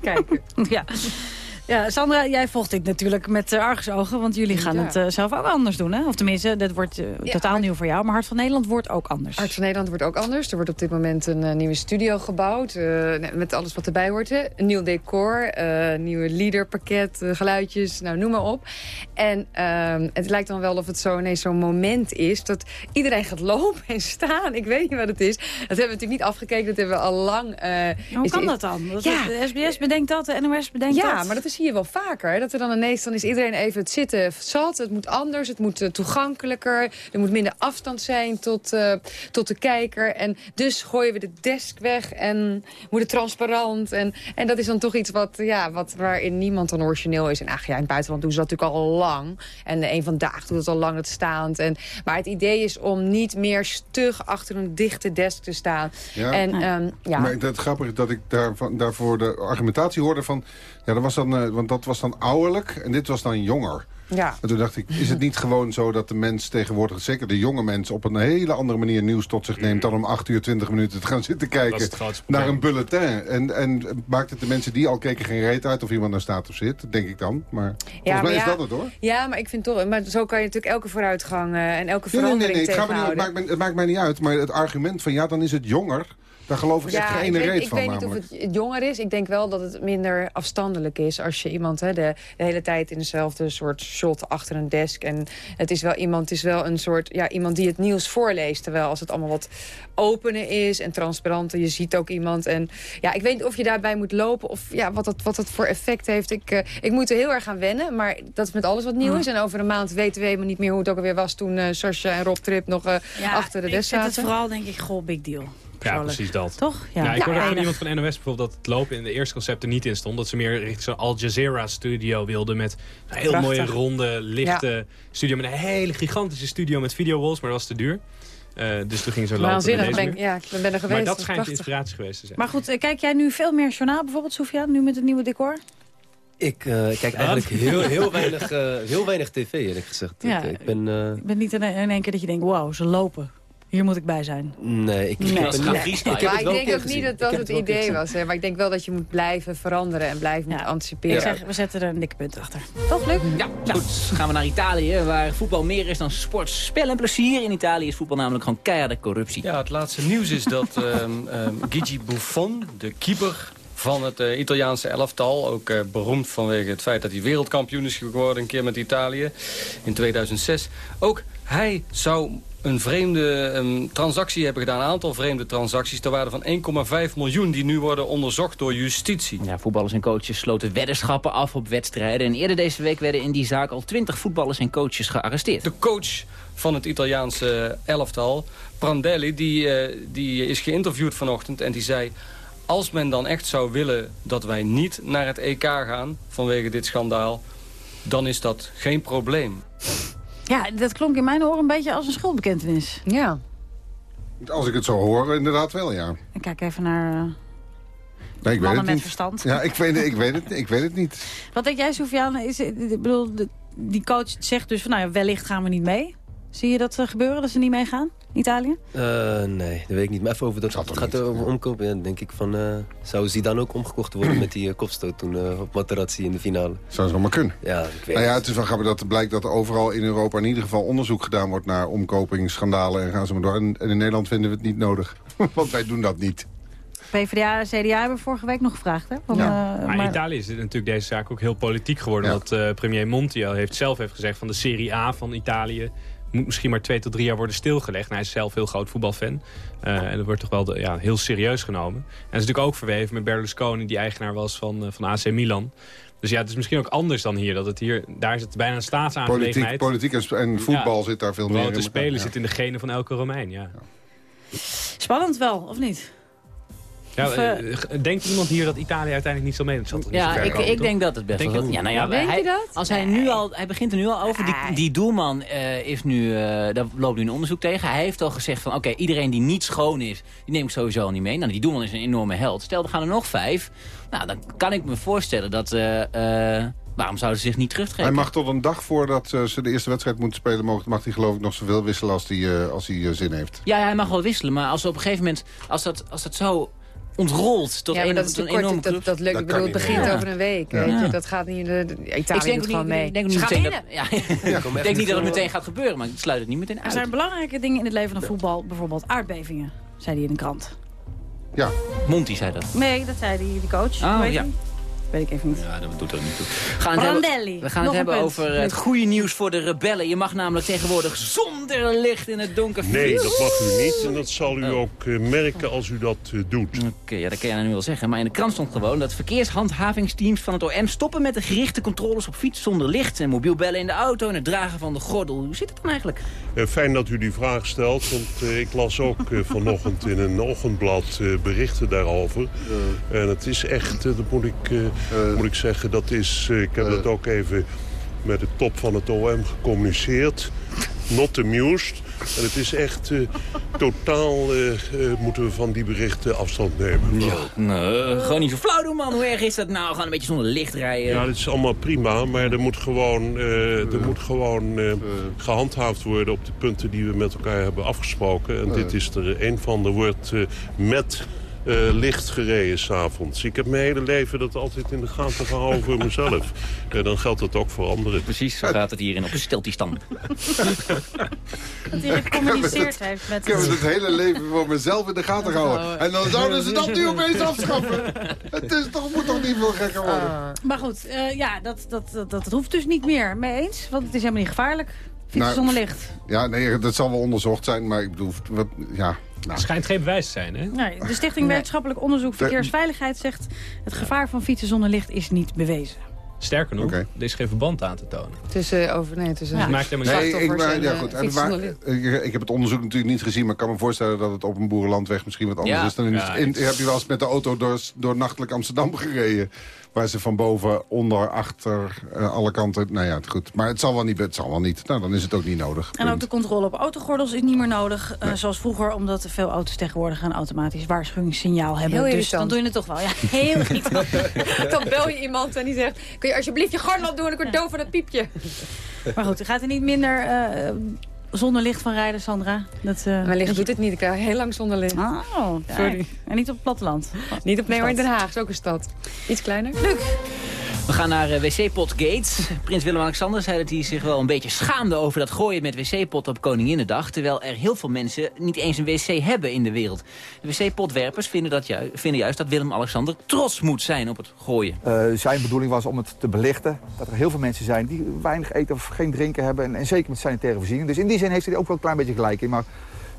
Kijken. ja. Ja, Sandra, jij volgt dit natuurlijk met uh, argusogen, want jullie gaan Ja. het eh, zelf ook anders doen, hè? Of tenminste, dit wordt eh, totaal nieuw voor jou, maar Hart van Nederland wordt ook anders. Hart van Nederland wordt ook anders. Er wordt op dit moment een eh, nieuwe studio gebouwd. eh, met alles wat erbij hoort. Hè. Een nieuw decor, eh nieuwe leaderpakket, eh, geluidjes, nou noem maar op. En ehm, het lijkt dan wel of het zo ineens zo'n moment is... dat iedereen gaat lopen en staan. Ik weet niet wat het is. Dat hebben we natuurlijk niet afgekeken. Dat hebben we al lang... eh, Hoe is- kan is- dat dan? Dat Ja. De SBS bedenkt dat, de NOS bedenkt ja, dat. maar dat zie je wel vaker. Dat er dan ineens dan is iedereen even het zitten zat. Het moet anders, het moet eh, toegankelijker. Er moet minder afstand zijn tot, eh, tot de kijker. En dus gooien we de desk weg en moet het transparant. En, en dat is dan toch iets wat, ja, wat, waarin niemand dan origineel is. En ach ja, in het buitenland doen ze dat natuurlijk al lang. En een vandaag doet het al lang het staand. En, maar het idee is om niet meer stug achter een dichte desk te staan. Ja. En, ehm, ja. Maar het grappige is dat ik daarvan, daarvoor de argumentatie hoorde van... Ja, dat was dan, eh, want dat was dan ouderlijk en dit was dan jonger. Ja. En toen dacht ik, is het niet gewoon zo dat de mens tegenwoordig... zeker de jonge mens op een hele andere manier nieuws tot zich neemt... dan om 8 uur 20 minuten te gaan zitten kijken naar een bulletin. En, en maakt het de mensen die al keken geen reet uit of iemand daar staat of zit, denk ik dan. Maar volgens mij maar is ja, dat het hoor. Ja, maar ik vind toch... Maar zo kan je natuurlijk elke vooruitgang eh, en elke Nee, nee, nee, verandering nee, het, gaat me niet, het, tegenhouden. maakt me, het maakt mij niet uit. Maar het argument van ja, dan is het jonger... daar geloof ik echt Ja, geen ik weet, reet ik van weet niet of het jonger is. Ik denk wel dat het minder afstandelijk is als je iemand hè, de, de hele tijd in dezelfde soort shot achter een desk. En het is wel iemand, het is wel een soort ja, iemand die het nieuws voorleest. Terwijl als het allemaal wat opener is en transparanter, je ziet ook iemand. En ja, ik weet niet of je daarbij moet lopen of ja, wat dat, wat dat voor effect heeft. Ik, eh, ik moet er heel erg aan wennen, maar dat is met alles wat nieuw is. En over een maand weten we helemaal niet meer hoe het ook alweer was toen eh Sascha en Rob Trip nog eh, Ja, achter de ik desk vind het zaten. vooral, denk ik, goh, big deal. Ja, precies dat. Toch? Ja, Ja. ik hoorde Ja, van iemand van NOS bijvoorbeeld dat het lopen in de eerste concept er niet in stond. Dat ze meer richting zo'n Al Jazeera studio wilden met een heel Prachtig. mooie, ronde, lichte studio. Met een hele gigantische studio met videowalls, maar dat was te duur. Eh, dus toen ging ze lopen in Waanzinnig, deze ben ik, muur. ja, ik ben er geweest. Maar dat schijnt prachtig. inspiratie geweest te zijn. Maar goed, eh, kijk jij nu veel meer journaal bijvoorbeeld, Sofia, nu met het nieuwe decor? Ik eh, kijk eigenlijk heel, heel, weinig, eh, heel weinig tv, eerlijk gezegd. Ja. Ik, ik ben... eh, Ik ben niet in, in één keer dat je denkt, wow, ze lopen. Hier moet ik bij zijn. Nee, ik, Nee. ik heb ik heb maar ik denk ook niet dat dat het idee gezien. was. Hè. Maar ik denk wel dat je moet blijven veranderen en blijven moeten anticiperen. Ik zeg, we zetten er een dikke punt achter. Toch, Luc? Ja, goed. Gaan we naar Italië, waar voetbal meer is dan sport, spel en plezier. In Italië is voetbal namelijk gewoon keiharde corruptie. Ja, het laatste nieuws is dat ehm ehm, Gigi Buffon, de keeper van het eh, Italiaanse elftal... ook eh, beroemd vanwege het feit dat hij wereldkampioen is geworden... een keer met Italië in 2006. Ook hij zou een vreemde ehm, transactie hebben gedaan. Een aantal vreemde transacties ter waarde van 1,5 miljoen... die nu worden onderzocht door justitie. Ja, voetballers en coaches sloten weddenschappen af op wedstrijden. En eerder deze week werden in die zaak al 20 voetballers en coaches gearresteerd. De coach van het Italiaanse elftal, Prandelli, die, eh, die is geïnterviewd vanochtend... en die zei, als men dan echt zou willen dat wij niet naar het EK gaan... vanwege dit schandaal, dan is dat geen probleem. Ja, dat klonk in mijn oren een beetje als een schuldbekentenis. Ja. Als ik het zo hoor, inderdaad wel, ja. Ik kijk even naar eh, Nee, ik weet mannen het met niet. verstand. Ja, ik weet, ik, weet het, ik weet het niet. Wat denk jij, Sofiane? Is, ik bedoel, de- die coach zegt dus van, nou ja, wellicht gaan we niet mee. Zie je dat eh, gebeuren, dat ze niet meegaan? Italië? Eh, nee, dat weet ik niet. Maar even over dat het gaat over omkopen. Ja, dan denk ik van, eh zou Zidane ook omgekocht worden met die eh, kopstoot toen eh, op Materazzi in de finale? Zou zo maar kunnen. Ja, ik weet Nou ja, het. is wel grappig dat blijkt dat er overal in Europa in ieder geval onderzoek gedaan wordt naar omkopingsschandalen en gaan ze maar door. En, en in Nederland vinden we het niet nodig. Want wij doen dat niet. PvdA en CDA hebben vorige week nog gevraagd, hè? Van, eh, maar Italië is dit natuurlijk deze zaak ook heel politiek geworden. Ja. Dat eh, premier Monti al heeft zelf heeft gezegd van de Serie A van Italië moet misschien maar twee tot drie jaar worden stilgelegd. En hij is zelf heel groot voetbalfan. Eh, en dat wordt toch wel de, ja, heel serieus genomen. En dat is natuurlijk ook verweven met Berlusconi, die eigenaar was van, eh, van AC Milan. Dus ja, het is misschien ook anders dan hier. Dat het hier daar is het bijna een Politiek, staatsaangelegenheid. politiek en, en voetbal Ja. zit daar veel meer in. te spelen Ja. zit in de genen van elke Romein, ja. Spannend wel, of niet? Ja, Of, eh, denkt iemand hier dat Italië uiteindelijk niet zal meedoen? Het zal niet Ja, ik, komen, ik denk dat het best Denk wel... je? Ja, nou ja, Denk hij, je dat? Als hij, nu al, hij begint er nu al over. Die, die doelman eh, is nu, eh, daar loopt nu een onderzoek tegen. Hij heeft al gezegd van, oké, iedereen die niet schoon is... die neem ik sowieso al niet mee. Nou, die doelman is een enorme held. Stel, er gaan er nog vijf. Nou, dan kan ik me voorstellen dat... eh, eh, waarom zouden ze zich niet terugtrekken? Hij mag tot een dag voordat eh, ze de eerste wedstrijd moeten spelen... mag, mag hij geloof ik nog zoveel wisselen als hij, eh, als hij eh, zin heeft. Ja, hij mag wel wisselen. Maar als op een gegeven moment... als dat, als dat zo ontrolt tot ja, een, dat is een enorme Dat, dat, lukt. ik bedoel, het begint over een week. Ja. Weet je? Ja. Dat gaat niet... De, Ik Italië denk doet gewoon niet, mee. ik denk niet meteen dat, ja, ik denk niet dat het meteen gaat gebeuren, maar ik sluit het niet meteen Er uit. zijn belangrijke dingen in het leven van voetbal. Bijvoorbeeld aardbevingen, zei hij in de krant. Ja. Monty zei dat. Nee, dat zei die, die coach. Oh, ja. die? Weet ik even niet. Ja, dat doet er niet toe. We gaan het hebben, we gaan Nog het hebben over het goede nieuws voor de rebellen. Je mag namelijk tegenwoordig zonder licht in het donker Nee, dat mag u niet. En dat zal u ook eh, merken als u dat eh, doet. Oké, ja, dat kan je nou nu wel zeggen. Maar in de krant stond gewoon dat verkeershandhavingsteams van het OM... stoppen met de gerichte controles op fiets zonder licht... en mobiel bellen in de auto en het dragen van de gordel. Hoe zit het dan eigenlijk? Eh, fijn dat u die vraag stelt, want eh, ik las ook vanochtend in een ochtendblad berichten daarover. En het is echt, dat moet ik, eh, moet ik zeggen, dat is, eh, ik heb dat ook even met de top van het OM gecommuniceerd. Not amused. En het is echt eh, totaal, eh, eh, moeten we van die berichten afstand nemen. Ja, nee, gewoon niet zo flauw doen, man. Hoe erg is dat nou? Gewoon een beetje zonder licht rijden. Ja, dat is allemaal prima, maar er moet gewoon, eh, er moet gewoon eh, gehandhaafd worden op de punten die we met elkaar hebben afgesproken. En dit is er een van. Er wordt eh, met eh, licht gereden s'avonds. Ik heb mijn hele leven dat altijd in de gaten gehouden voor mezelf. En dan geldt dat ook voor anderen. Precies, zo gaat het hierin op steltistan. Dat hij gecommuniceerd heeft met... Ik heb het hele leven voor mezelf in de gaten gehouden. En dan zouden ze dat nu opeens afschaffen. Het is toch, moet toch niet veel gekker worden. Maar goed, eh, ja, dat, dat, dat, dat hoeft dus niet meer. Mee eens? Want het is helemaal niet gevaarlijk. Fietsen Nou, zonder licht. Ja, nee, dat zal wel onderzocht zijn, maar ik bedoel, wat, ja. Nou. Het schijnt geen bewijs te zijn, hè? Nee, de Stichting Wetenschappelijk Onderzoek Verkeersveiligheid zegt... het gevaar van fietsen zonder licht is niet bewezen. Sterker nog, er is geen verband aan te tonen. Tussen, over, nee, tussen Ja. Maakt helemaal niet Nee, ik, maar, ja, eh, goed. En waar- ik, ik heb het onderzoek natuurlijk niet gezien, maar ik kan me voorstellen dat het op een boerenlandweg misschien wat anders Ja. is. Dan in, Ja, in- het- heb je wel eens met de auto door, door nachtelijk Amsterdam gereden. Waar ze van boven, onder, achter, eh, alle kanten... Nou ja, goed. Maar het zal wel niet. Het zal wel niet. Nou, dan is het ook niet nodig. En ook de controle op autogordels is niet meer nodig. eh, zoals vroeger, omdat veel auto's tegenwoordig een automatisch waarschuwingssignaal hebben. Heel dus dan doe je het toch wel. Ja, heel irritant. Dan bel je iemand en die zegt... kun je alsjeblieft je gordel opdoen, ik word doof van dat piepje. Maar goed, het gaat er niet minder eh, zonder licht van rijden, Sandra? Dat, uh, Mijn licht doet het niet. Ik krijg heel lang zonder licht. Oh, sorry. En niet op het platteland? Niet op, nee, maar in Den Haag. is ook een stad. Iets kleiner. Luc. We gaan naar uh, wc-pot Gates. Prins Willem-Alexander zei dat hij zich wel een beetje schaamde over dat gooien met wc-pot op Koninginnedag. Terwijl er heel veel mensen niet eens een wc hebben in de wereld. De wc-potwerpers vinden, dat ju vinden juist dat Willem-Alexander trots moet zijn op het gooien. Uh, zijn bedoeling was om het te belichten. Dat er heel veel mensen zijn die weinig eten of geen drinken hebben. En, en zeker met sanitaire voorziening. Dus in die zin heeft hij ook wel een klein beetje gelijk in. Maar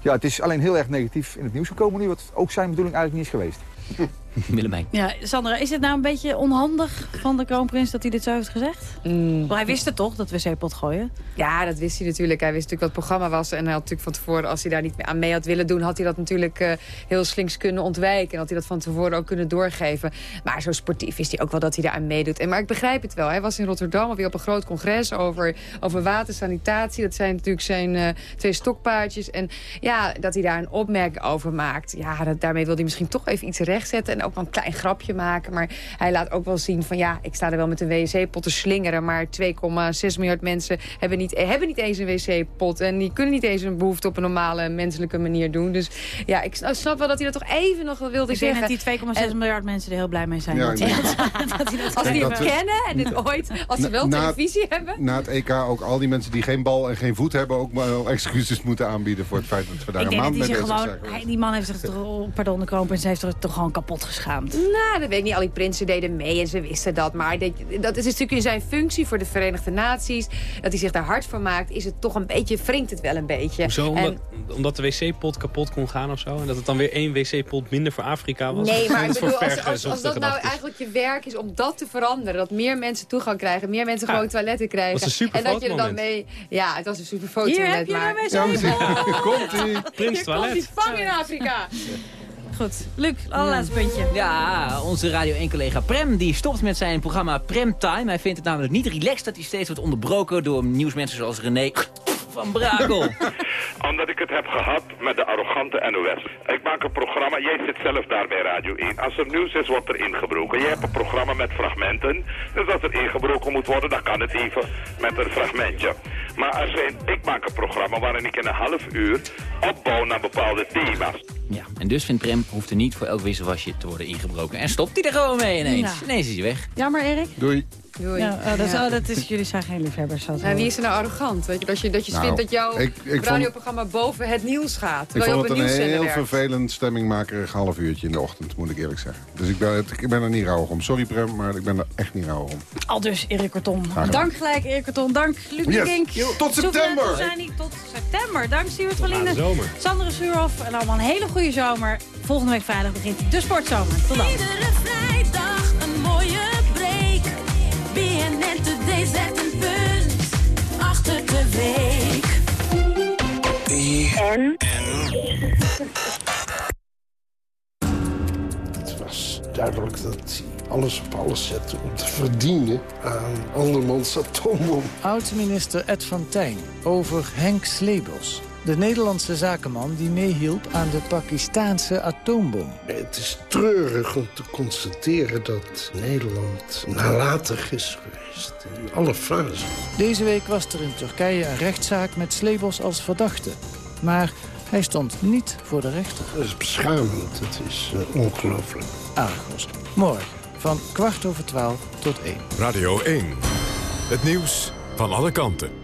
ja, het is alleen heel erg negatief in het nieuws gekomen nu. Wat ook zijn bedoeling eigenlijk niet is geweest. Willemijn. Ja, Sandra, is het nou een beetje onhandig van de kroonprins dat hij dit zo heeft gezegd? Mm. Maar hij wist het toch, dat wc-pot gooien? Ja, dat wist hij natuurlijk. Hij wist natuurlijk wat het programma was. En hij had natuurlijk van tevoren, als hij daar niet aan mee had willen doen... had hij dat natuurlijk uh, heel slinks kunnen ontwijken. En had hij dat van tevoren ook kunnen doorgeven. Maar zo sportief is hij ook wel dat hij daar aan meedoet. En, maar ik begrijp het wel. Hij was in Rotterdam weer op een groot congres over, over watersanitatie. Dat zijn natuurlijk zijn uh, twee stokpaardjes. En ja, dat hij daar een opmerking over maakt. Ja, dat, daarmee wil hij misschien toch even iets rechtzetten. En ook wel een klein grapje maken. Maar hij laat ook wel zien van ja, ik sta er wel met een wc-pot te slingeren. Maar 2,6 miljard mensen hebben niet, hebben niet eens een wc-pot. En die kunnen niet eens een behoefte op een normale menselijke manier doen. Dus ja, ik snap wel dat hij dat toch even nog wilde ik zeggen. Ik denk dat die 2,6 miljard mensen er heel blij mee zijn. Ja, dat, nee. dat, dat die dat als die het kennen en dit ooit, als ze wel Na- televisie hebben. Na het EK ook al die mensen die geen bal en geen voet hebben... ook maar excuses moeten aanbieden voor het feit dat we daar Ik een maand mee bezig gewoon... zijn. die man heeft zich toch... Pardon, de kroonprins heeft zich toch gewoon kapot geschaamd. Nou, dat weet ik niet. Al die prinsen deden mee en ze wisten dat. Maar dat, dat is natuurlijk in zijn functie voor de Verenigde Naties. Dat hij zich daar hard voor maakt, is het toch een beetje, wringt het wel een beetje. Hoezo? En- Omdat, omdat de wc-pot kapot kon gaan of zo? En dat het dan weer één wc-pot minder voor Afrika was? Nee, maar ik bedoel, als, als, vergezochte als dat nou eigenlijk je werk is om dat te veranderen. Dat meer mensen toegang krijgen, meer mensen gewoon toiletten krijgen. was een super en dat je er dan mee... Ja, het was een super Hier fotomoment. heb je maar... Komt-ie. Prins Hier toilet. komt die vang in Afrika. Goed, Luc, allerlaatste puntje. Ja, onze Radio 1-collega Prem die stopt met zijn programma Premtime. Hij vindt het namelijk niet relaxed dat hij steeds wordt onderbroken... door nieuwsmensen zoals René van Brakel. Omdat ik het heb gehad met de arrogante NOS. Ik maak een programma, jij zit zelf daar bij Radio 1. Als er nieuws is, wordt er ingebroken. Je hebt een programma met fragmenten. Dus als er ingebroken moet worden, dan kan het even met een fragmentje. Maar er zijn, ik maak een programma waarin ik in een half uur opbouw naar bepaalde thema's. Ja, en dus vindt Prem, hoeft er niet voor elk wisselwasje te worden ingebroken. En stopt hij er gewoon mee ineens. Ja. Ineens is hij weg. Jammer, Erik. Doei. Doei. Ja, oh, dat, is, oh, dat is, jullie zijn geen liefhebbers. Nou, wie is er nou arrogant? Weet je, dat je, dat je Nou, vindt dat jouw ik- ik vond- radioprogramma boven het nieuws gaat. Ik vond op het een heel werkt. vervelend stemmingmakerig half uurtje in de ochtend, moet ik eerlijk zeggen. Dus ik ben, ik ben er niet rouwig om. Sorry Prem, maar ik ben er echt niet rouwig om. Al dus, Erik Kortom. Dank gelijk, Erik Kortom. Dank, Luc de Yes. Kink. Tot september. Touzani, Tot september. Dank, Stuart van Linden. Sandra Stuurhoff. En allemaal een hele goede zomer. Volgende week vrijdag begint de sportzomer. Tot dan. Iedere vrijdag Today zet een punt achter de week. En? Het was duidelijk dat hij alles op alles zette om te verdienen aan andermans atoombom. Oud-minister Ed van Tijn over Henk Slebels. De Nederlandse zakenman die meehielp aan de Pakistaanse atoombom. Het is treurig om te constateren dat Nederland nalatig is geweest in alle fasen. Deze week was er in Turkije een rechtszaak met Slebels als verdachte. Maar hij stond niet voor de rechter. Dat is beschamend, het is eh, ongelooflijk. Argos. Morgen van kwart over twaalf tot één. Radio 1. Het nieuws van alle kanten.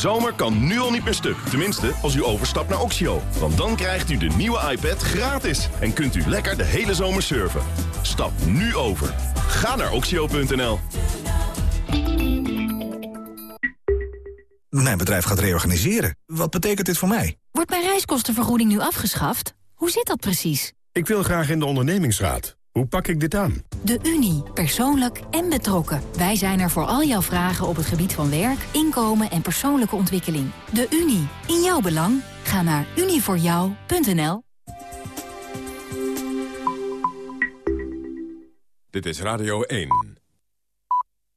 Zomer kan nu al niet meer stuk. Tenminste, als u overstapt naar Oxio. Want dan krijgt u de nieuwe iPad gratis. En kunt u lekker de hele zomer surfen. Stap nu over. Ga naar oxio.nl. Mijn bedrijf gaat reorganiseren. Wat betekent dit voor mij? Wordt mijn reiskostenvergoeding nu afgeschaft? Hoe zit dat precies? Ik wil graag in de ondernemingsraad. Hoe pak ik dit aan? De Unie. Persoonlijk en betrokken. Wij zijn er voor al jouw vragen op het gebied van werk, inkomen en persoonlijke ontwikkeling. De Unie. In jouw belang. Ga naar unievoorjou.nl Dit is Radio 1.